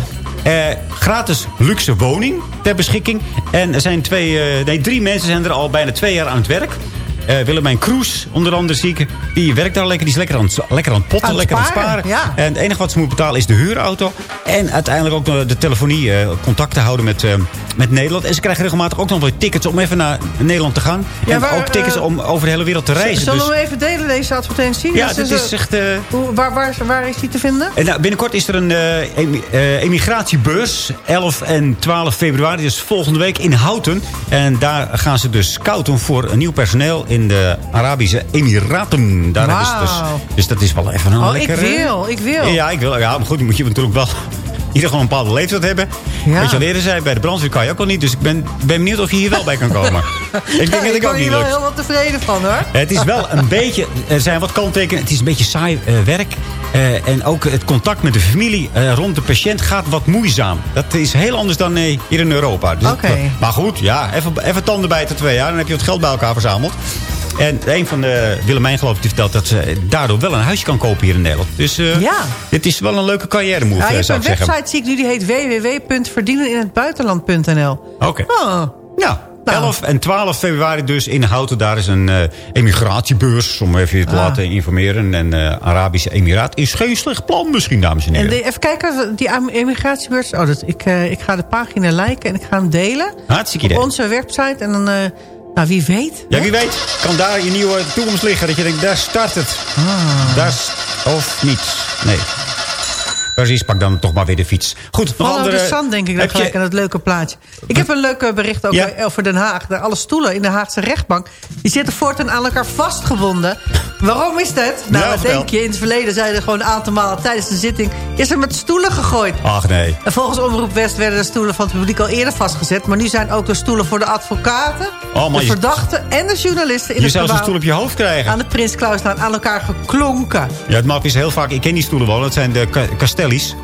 Gratis luxe woning ter beschikking. En er zijn twee, nee, drie mensen zijn er al bijna twee jaar aan het werk. Eh, Willemijn Kroes, onder andere zie ik. Die werkt daar lekker. Die is lekker aan het, lekker aan het potten, Aan het lekker aan sparen, het sparen. ja. En het enige wat ze moet betalen is de huurauto. En uiteindelijk ook de telefonie. eh, contact te houden met, eh, met Nederland. En ze krijgen regelmatig ook nog wel tickets om even naar Nederland te gaan. Ja, en waar, ook tickets om over de hele wereld te reizen. Zullen Dus- we even delen, deze advertentie? Ja, Dat is echt... Hoe- waar, waar, waar is die te vinden? en nou, binnenkort is er een emi- emigratiebeurs. 11 en 12 februari, dus volgende week in Houten. En daar gaan ze dus scouten voor nieuw personeel in de Arabische Emiraten. Daar ze dus, dus dat is wel even een Oh, lekkere... ik wil, ik wil. Ja, ik wil. Ja, maar goed, dan moet je natuurlijk wel... Ieder geval een bepaalde leeftijd hebben. Ja. Wat je al eerder zei, bij de brandweer kan je ook al niet. Dus ik ben, ben benieuwd of je hier wel bij kan komen. ik denk Ja, dat ik ik ook word niet hier wel heel wat tevreden van, hoor. Het is wel een beetje, er zijn wat kanttekenen. Het is een beetje saai eh, werk. Eh, en ook het contact met de familie eh, rond de patiënt gaat wat moeizaam. Dat is heel anders dan hier in Europa. Dus het- maar goed, ja, even, even tanden bijten twee jaar. Dan heb je wat geld bij elkaar verzameld. En een van de Willemijn geloof ik die vertelt dat ze daardoor wel een huisje kan kopen hier in Nederland. Dus eh, Ja. dit is wel een leuke carrière move, Ja, je eh, zou een ik zeggen. website, zie ik nu, die heet www.verdieneninhetbuitenland.nl. Oké. Oh, Ja, Nou. 11 en 12 februari dus in Houten. Daar is een eh, emigratiebeurs om even je te Ah. laten informeren. En Arabische Emiraat is geen slecht plan misschien, dames en En heren. de- even kijken, die emigratiebeurs. Oh, dat, ik, ik ga de pagina liken en ik ga hem delen. Hartstikke Op idee. onze website. En dan, nou, wie weet. Ja, wie weet kan daar je nieuwe toekomst liggen. Dat je denkt, daar start het. Ah. Daar of niet. Nee. Precies, pak dan toch maar weer de fiets. Goed, Hallo andere... de Zand, denk ik dan heb je- gelijk aan het leuke plaatje. Ik heb een leuk eh, bericht ook Ja. over Den Haag. Alle stoelen in de Haagse rechtbank... die zitten voortaan aan elkaar vastgebonden. Waarom is dat? Nou, Ja, vertel. denk je? In het verleden zeiden gewoon een aantal malen tijdens de zitting... is er met stoelen gegooid. Ach nee. En volgens Omroep West werden de stoelen van het publiek al eerder vastgezet. Maar nu zijn ook de stoelen voor de advocaten, Oh, de je- verdachten en de journalisten... in Je het zou gebouw stoel op je hoofd krijgen. aan de Prins Klauslaan aan elkaar geklonken. Ja, het map is heel vaak... Ik ken die stoelen wel. Dat zijn de Ca- Is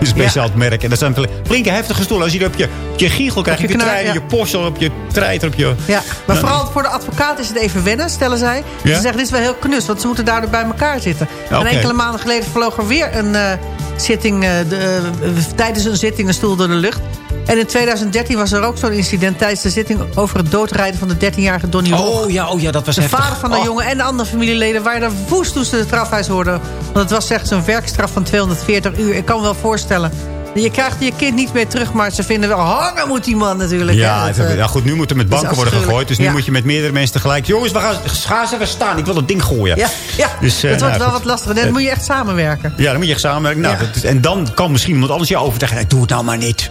een speciaal merk. En dat zijn flinke heftige stoelen. Als je die op je, op je giegel krijgt, Op op je je trein, ja. op je Porsche, op je treiter, op je... Ja, maar Nou, vooral voor de advocaat is het even wennen, stellen zij. Ja? Ze zeggen, dit is wel heel knus, want ze moeten daardoor bij elkaar zitten. En enkele maanden geleden vloog er weer een eh, zitting... eh, de, eh, tijdens een zitting een stoel door de lucht. En in 2013 was er ook zo'n incident tijdens de zitting... over het doodrijden van de 13-jarige Donny Hoog. Oh ja, oh ja, dat was De heftig. vader van de Oh. jongen en de andere familieleden waren er woest toen ze de strafhuis hoorden. Want het was echt zo'n werkstraf van 240 uur. Ik kan me wel voorstellen. Je krijgt je kind niet meer terug, maar ze vinden wel hangen moet die man natuurlijk. Ja, Dat, eh, ja, goed, nu moeten met banken worden gegooid. Dus nu Ja. moet je met meerdere mensen tegelijk... Jongens, we gaan, ga eens even staan. Ik wil dat ding gooien. Ja, ja. Dus, eh, het wordt nou, wel goed. wat lastiger. Dan Eh, moet je echt samenwerken. Ja, dan moet je echt samenwerken. Nou, dat en dan kan misschien iemand anders je overtuigen. Doe het nou maar niet.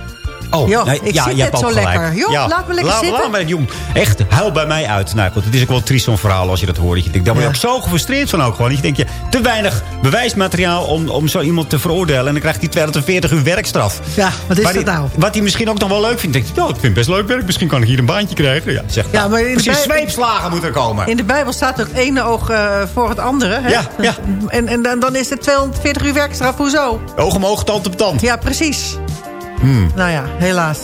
Oh, nee, ik zit net hebt ook zo gelijk. lekker. Joh, laat me lekker zitten. Laat me, jong, echt, huil bij mij uit. Nou goed, het is ook wel triest zo'n verhaal als je dat hoort. Dat je denkt, daar word je Ja. ook zo gefrustreerd van ook gewoon. Dat je denkt, je, te weinig bewijsmateriaal om, om zo iemand te veroordelen. En dan krijgt hij 240 uur werkstraf. Ja, wat is dat die- nou? Wat hij misschien ook nog wel leuk vindt. Denkt, ja, ik vind het best leuk werk. Misschien kan ik hier een baantje krijgen. Ja, zeg, Ja, maar in precies, zweepslagen moeten er komen. In de Bijbel staat ook ene oog eh, voor het andere. Hè? Ja, ja. En, en dan, dan is het 240 uur werkstraf. Hoezo? Oog om oog, tand op tand. Ja, precies. Hmm. Nou ja, helaas.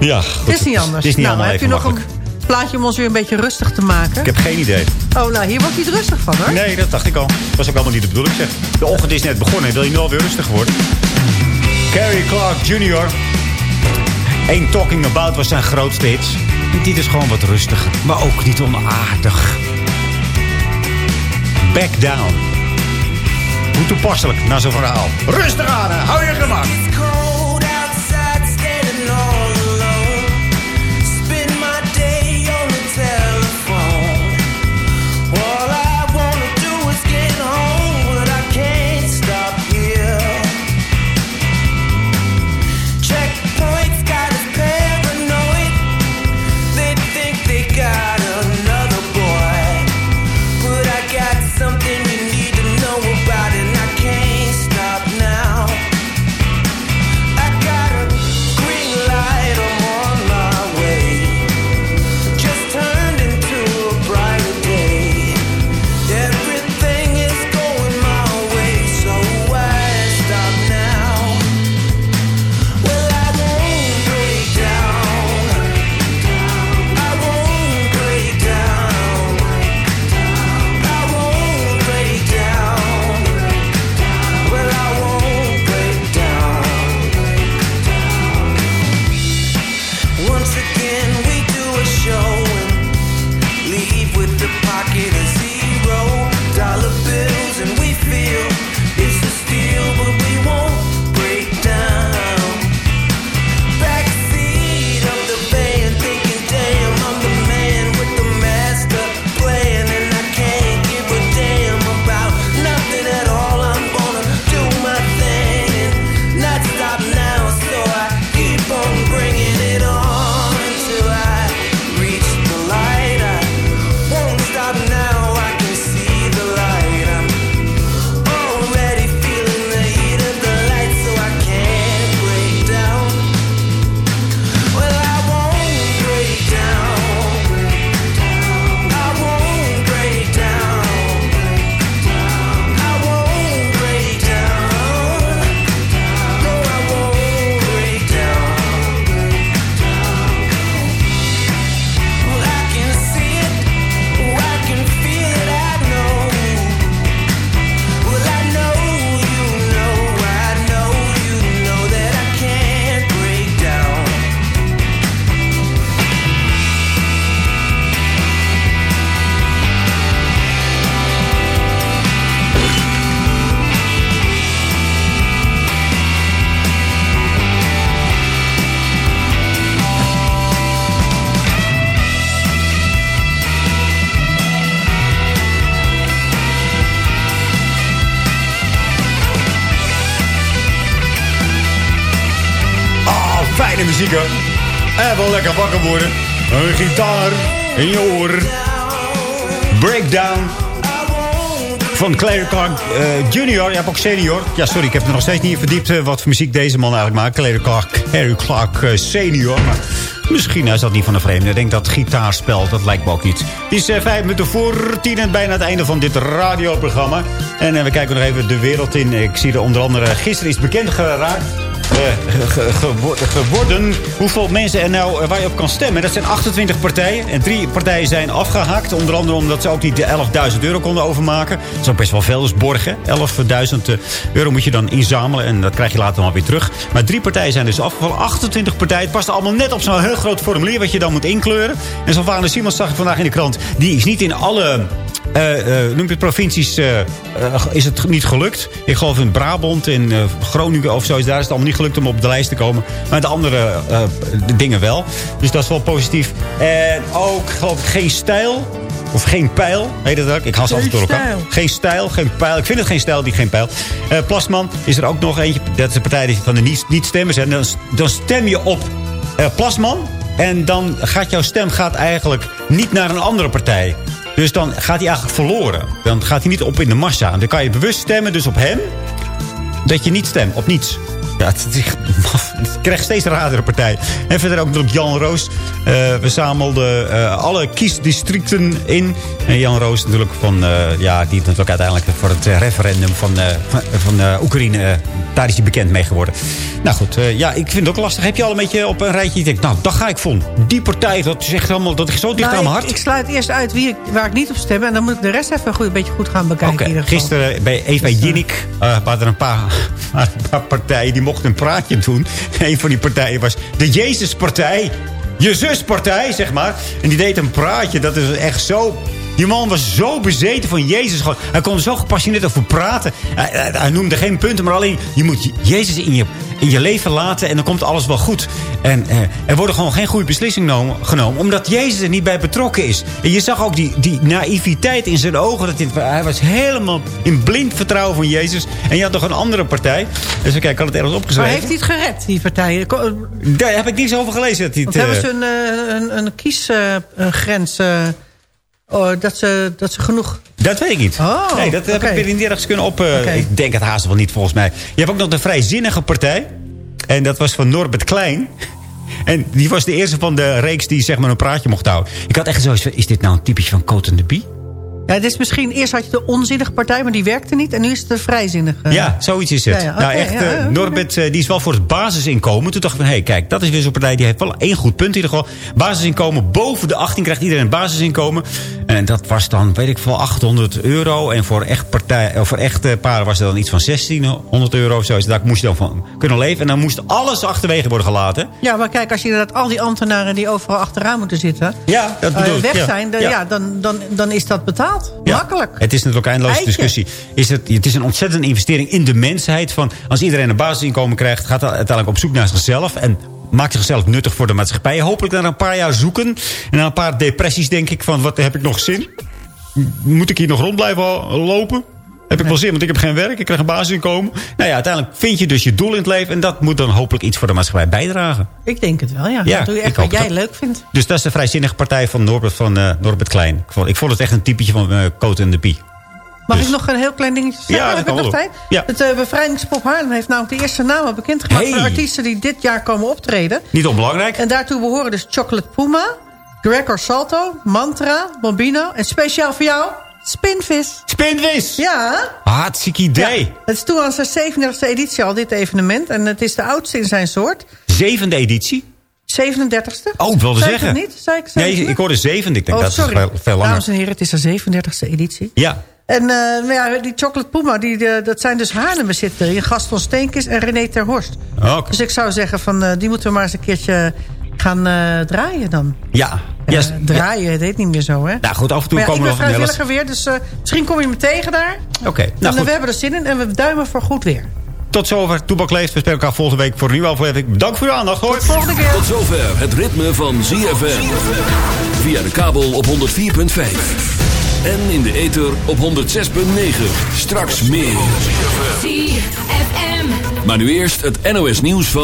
Ja, goed. Het is niet anders. Het is niet nou, heb je nog een plaatje om ons weer een beetje rustig te maken? Ik heb geen idee. Oh, nou, hier wordt hij rustig van, hoor. Nee, dat dacht ik al. Dat was ook allemaal niet de bedoeling, zeg. De ochtend is net begonnen. Wil je nu alweer rustig worden? Carrie Clark Jr. Ain't Talking About was zijn grootste hit. En dit is gewoon wat rustiger. Maar ook niet onaardig. Back Down. Hoe toepasselijk na zo'n verhaal. Rustig aan, hè. hou je gemak. En wel lekker wakker worden. Een gitaar in je oor. Breakdown. Van Claire Clark eh, Junior. Hebt ook senior. Ja, sorry, ik heb er nog steeds niet in verdiept... eh, wat voor muziek deze man eigenlijk maakt. Claire Clark, Claire Clark eh, senior. Misschien is dat niet van een vreemde. Ik denk dat gitaarspel, dat lijkt me ook niet. Het is vijf minuten voor tien en bijna het einde van dit radioprogramma. En we kijken nog even de wereld in. Ik zie er onder andere... Gisteren is bekend geraakt... eh, ge- gewo- geworden hoeveel mensen er nou eh, waar je op kan stemmen. Dat zijn 28 partijen. En drie partijen zijn afgehaakt. Onder andere omdat ze ook niet de 11.000 euro konden overmaken. Dat is ook best wel veel, dus borgen. 11.000 euro moet je dan inzamelen. En dat krijg je later wel weer terug. Maar drie partijen zijn dus afgevallen. 28 partijen. Het past allemaal net op zo'n heel groot formulier... wat je dan moet inkleuren. En Sylvana Simons zag ik vandaag in de krant. Die is niet in alle... noem je het provincies, eh, is het niet gelukt. Ik geloof in Brabant, in Groningen of zo. is- Daar is het allemaal niet gelukt om op de lijst te komen. Maar de andere de dingen wel. Dus dat is wel positief. En ook, geloof ik, geen stijl. Of geen pijl, heet dat ook? Ik haal ze altijd door elkaar. Geen stijl, geen pijl. Ik vind het geen stijl, die geen pijl. Plasman is er ook nog eentje. Dat is de partij die van de niet- niet-stemmers. En dan, dan stem je op Plasman. En dan gaat jouw stem gaat eigenlijk niet naar een andere partij. Dus dan gaat hij eigenlijk verloren. Dan gaat hij niet op in de massa. Dan kan je bewust stemmen dus op hem. Dat je niet stemt, op niets. Ja, het, is maf. Het krijgt steeds een radere partij. En verder ook natuurlijk Jan Roos. Eh, we zamelden eh, alle kiesdistricten in. En Jan Roos natuurlijk van... eh, ja, die natuurlijk uiteindelijk voor het referendum van, van, Oekraïne... daar is hij bekend mee geworden. Nou goed, ja, ik vind het ook lastig. Heb je al een beetje op een rijtje... Je denkt, nou, dat ga ik voor. Die partij, dat is echt allemaal... Dat is zo dicht Nou, aan mijn ik, hart. ik sluit eerst uit wie ik, waar ik niet op stem. En dan moet ik de rest even goed, een beetje goed gaan bekijken. Oké, in ieder geval. gisteren bij Jinnik waren er een paar, een paar partijen die mochten een praatje doen. Een van die partijen was de Jezuspartij. Je zuspartij, zeg maar. En die deed een praatje. Dat is echt zo... Die man was zo bezeten van Jezus. Gewoon. Hij kon er zo gepassioneerd over praten. Hij, hij- hij noemde geen punten, maar alleen... je moet Jezus in je, in je leven laten en dan komt alles wel goed. En eh, er worden gewoon geen goede beslissingen nomen- genomen... omdat Jezus er niet bij betrokken is. En je zag ook die, die naïviteit in zijn ogen. Dat dit, hij was helemaal in blind vertrouwen van Jezus. En je had nog een andere partij. Dus kijk, ik had het ergens Maar opgeschreven. heeft hij het gered, die partij? Ko- Daar heb ik niets over gelezen. Dat hij het, hebben eh, ze een, eh, een, een kiesgrens... dat, ze, dat ze genoeg... Dat weet ik niet. Oh, nee, dat heb ik weer niet ergens kunnen op. eh. Ik denk het haast wel niet, volgens mij. Je hebt ook nog de vrijzinnige partij. En dat was van Norbert Klein. En die was de eerste van de reeks die zeg maar een praatje mocht houden. Ik had echt zoiets van, is dit nou een typetje van Cote de Bie? Ja, dit is misschien... Eerst had je de onzinnige partij, maar die werkte niet. En nu is het de vrijzinnige. Ja, zoiets is het. Ja, ja, nou, echt, ja, eh. Norbert eh, die is wel voor het basisinkomen. Toen dacht ik van, hé, hey, kijk, dat is weer zo'n partij... die heeft wel één goed punt in ieder geval. Basisinkomen, boven de 18 krijgt iedereen een basisinkomen. En dat was dan, weet ik veel, 800 euro. En voor echt, partij, of voor echt eh, paren was het dan iets van 1600 euro of zo. Dus daar moest je dan van kunnen leven. En dan moest alles achterwege worden gelaten. Ja, maar kijk, als je inderdaad al die ambtenaren... die overal achteraan moeten zitten... Ja, dat eh, bedoel ik, weg zijn, dan, ja. dan, dan, dan is dat betaald. Ja. Makkelijk. Het is natuurlijk eindeloze Eitje. discussie. Is het, het is een ontzettende investering in de mensheid. Van als iedereen een basisinkomen krijgt, gaat hij uiteindelijk op zoek naar zichzelf. En maakt zichzelf nuttig voor de maatschappij. Hopelijk na een paar jaar zoeken. En na een paar depressies denk ik van, wat heb ik nog zin? Moet ik hier nog rond blijven lopen? Heb ik wel zin, want ik heb geen werk. Ik krijg een basisinkomen. Nou ja, uiteindelijk vind je dus je doel in het leven. En dat moet dan hopelijk iets voor de maatschappij bijdragen. Ik denk het wel, ja. Ja, Dan doe je ik echt wat jij dat. leuk vindt. Dus dat is de vrijzinnige partij van Norbert, van, eh, Norbert Klein. Ik vond, ik vond het echt een typetje van uh, Cote en de Pie. Mag Dus- ik nog een heel klein dingetje zeggen? Ja, dat Heb kan ik nog wel. tijd? Ja. Het eh, Bevrijdingspop Haarlem heeft namelijk de eerste namen bekendgemaakt... Hey. van artiesten die dit jaar komen optreden. Niet onbelangrijk. En daartoe behoren dus Chocolate Puma, Gregor Salto, Mantra, Bambino... en speciaal voor jou, Spinvis. Spinvis! Ja. Hartstikke idee. Ja, het is toen aan zijn 37e editie al, dit evenement. En het is de oudste in zijn soort. Zevende editie. 37e. Oh, ik wilde Zei zeggen. niet? Zei ik, zei Nee, ik hoorde zevende. Ik denk Oh, dat sorry. is veel, veel langer. Dames en heren, het is de 37e editie. Ja. En eh, ja, die Chocolate Puma, die, dat zijn dus erin. Gaston Steenkis en René ter Horst. Oké. Dus ik zou zeggen, van, eh, die moeten we maar eens een keertje gaan eh, draaien dan. Ja. Eh, Yes. draaien, het heet niet meer zo, hè? Nou goed, af en toe Maar ik komen ben we nog een vrijwilliger weer, dus eh, misschien kom je me tegen daar. Oké, nou we hebben er zin in en we duimen voor goed weer. Tot zover. Toebak leeft. We spelen elkaar volgende week voor een nieuwe aflevering. Bedankt voor uw aandacht. Hoi. Tot volgende keer. Tot zover het ritme van ZFM. Via de kabel op 104.5. En in de ether op 106.9. Straks meer. ZFM. Maar nu eerst het NOS nieuws van...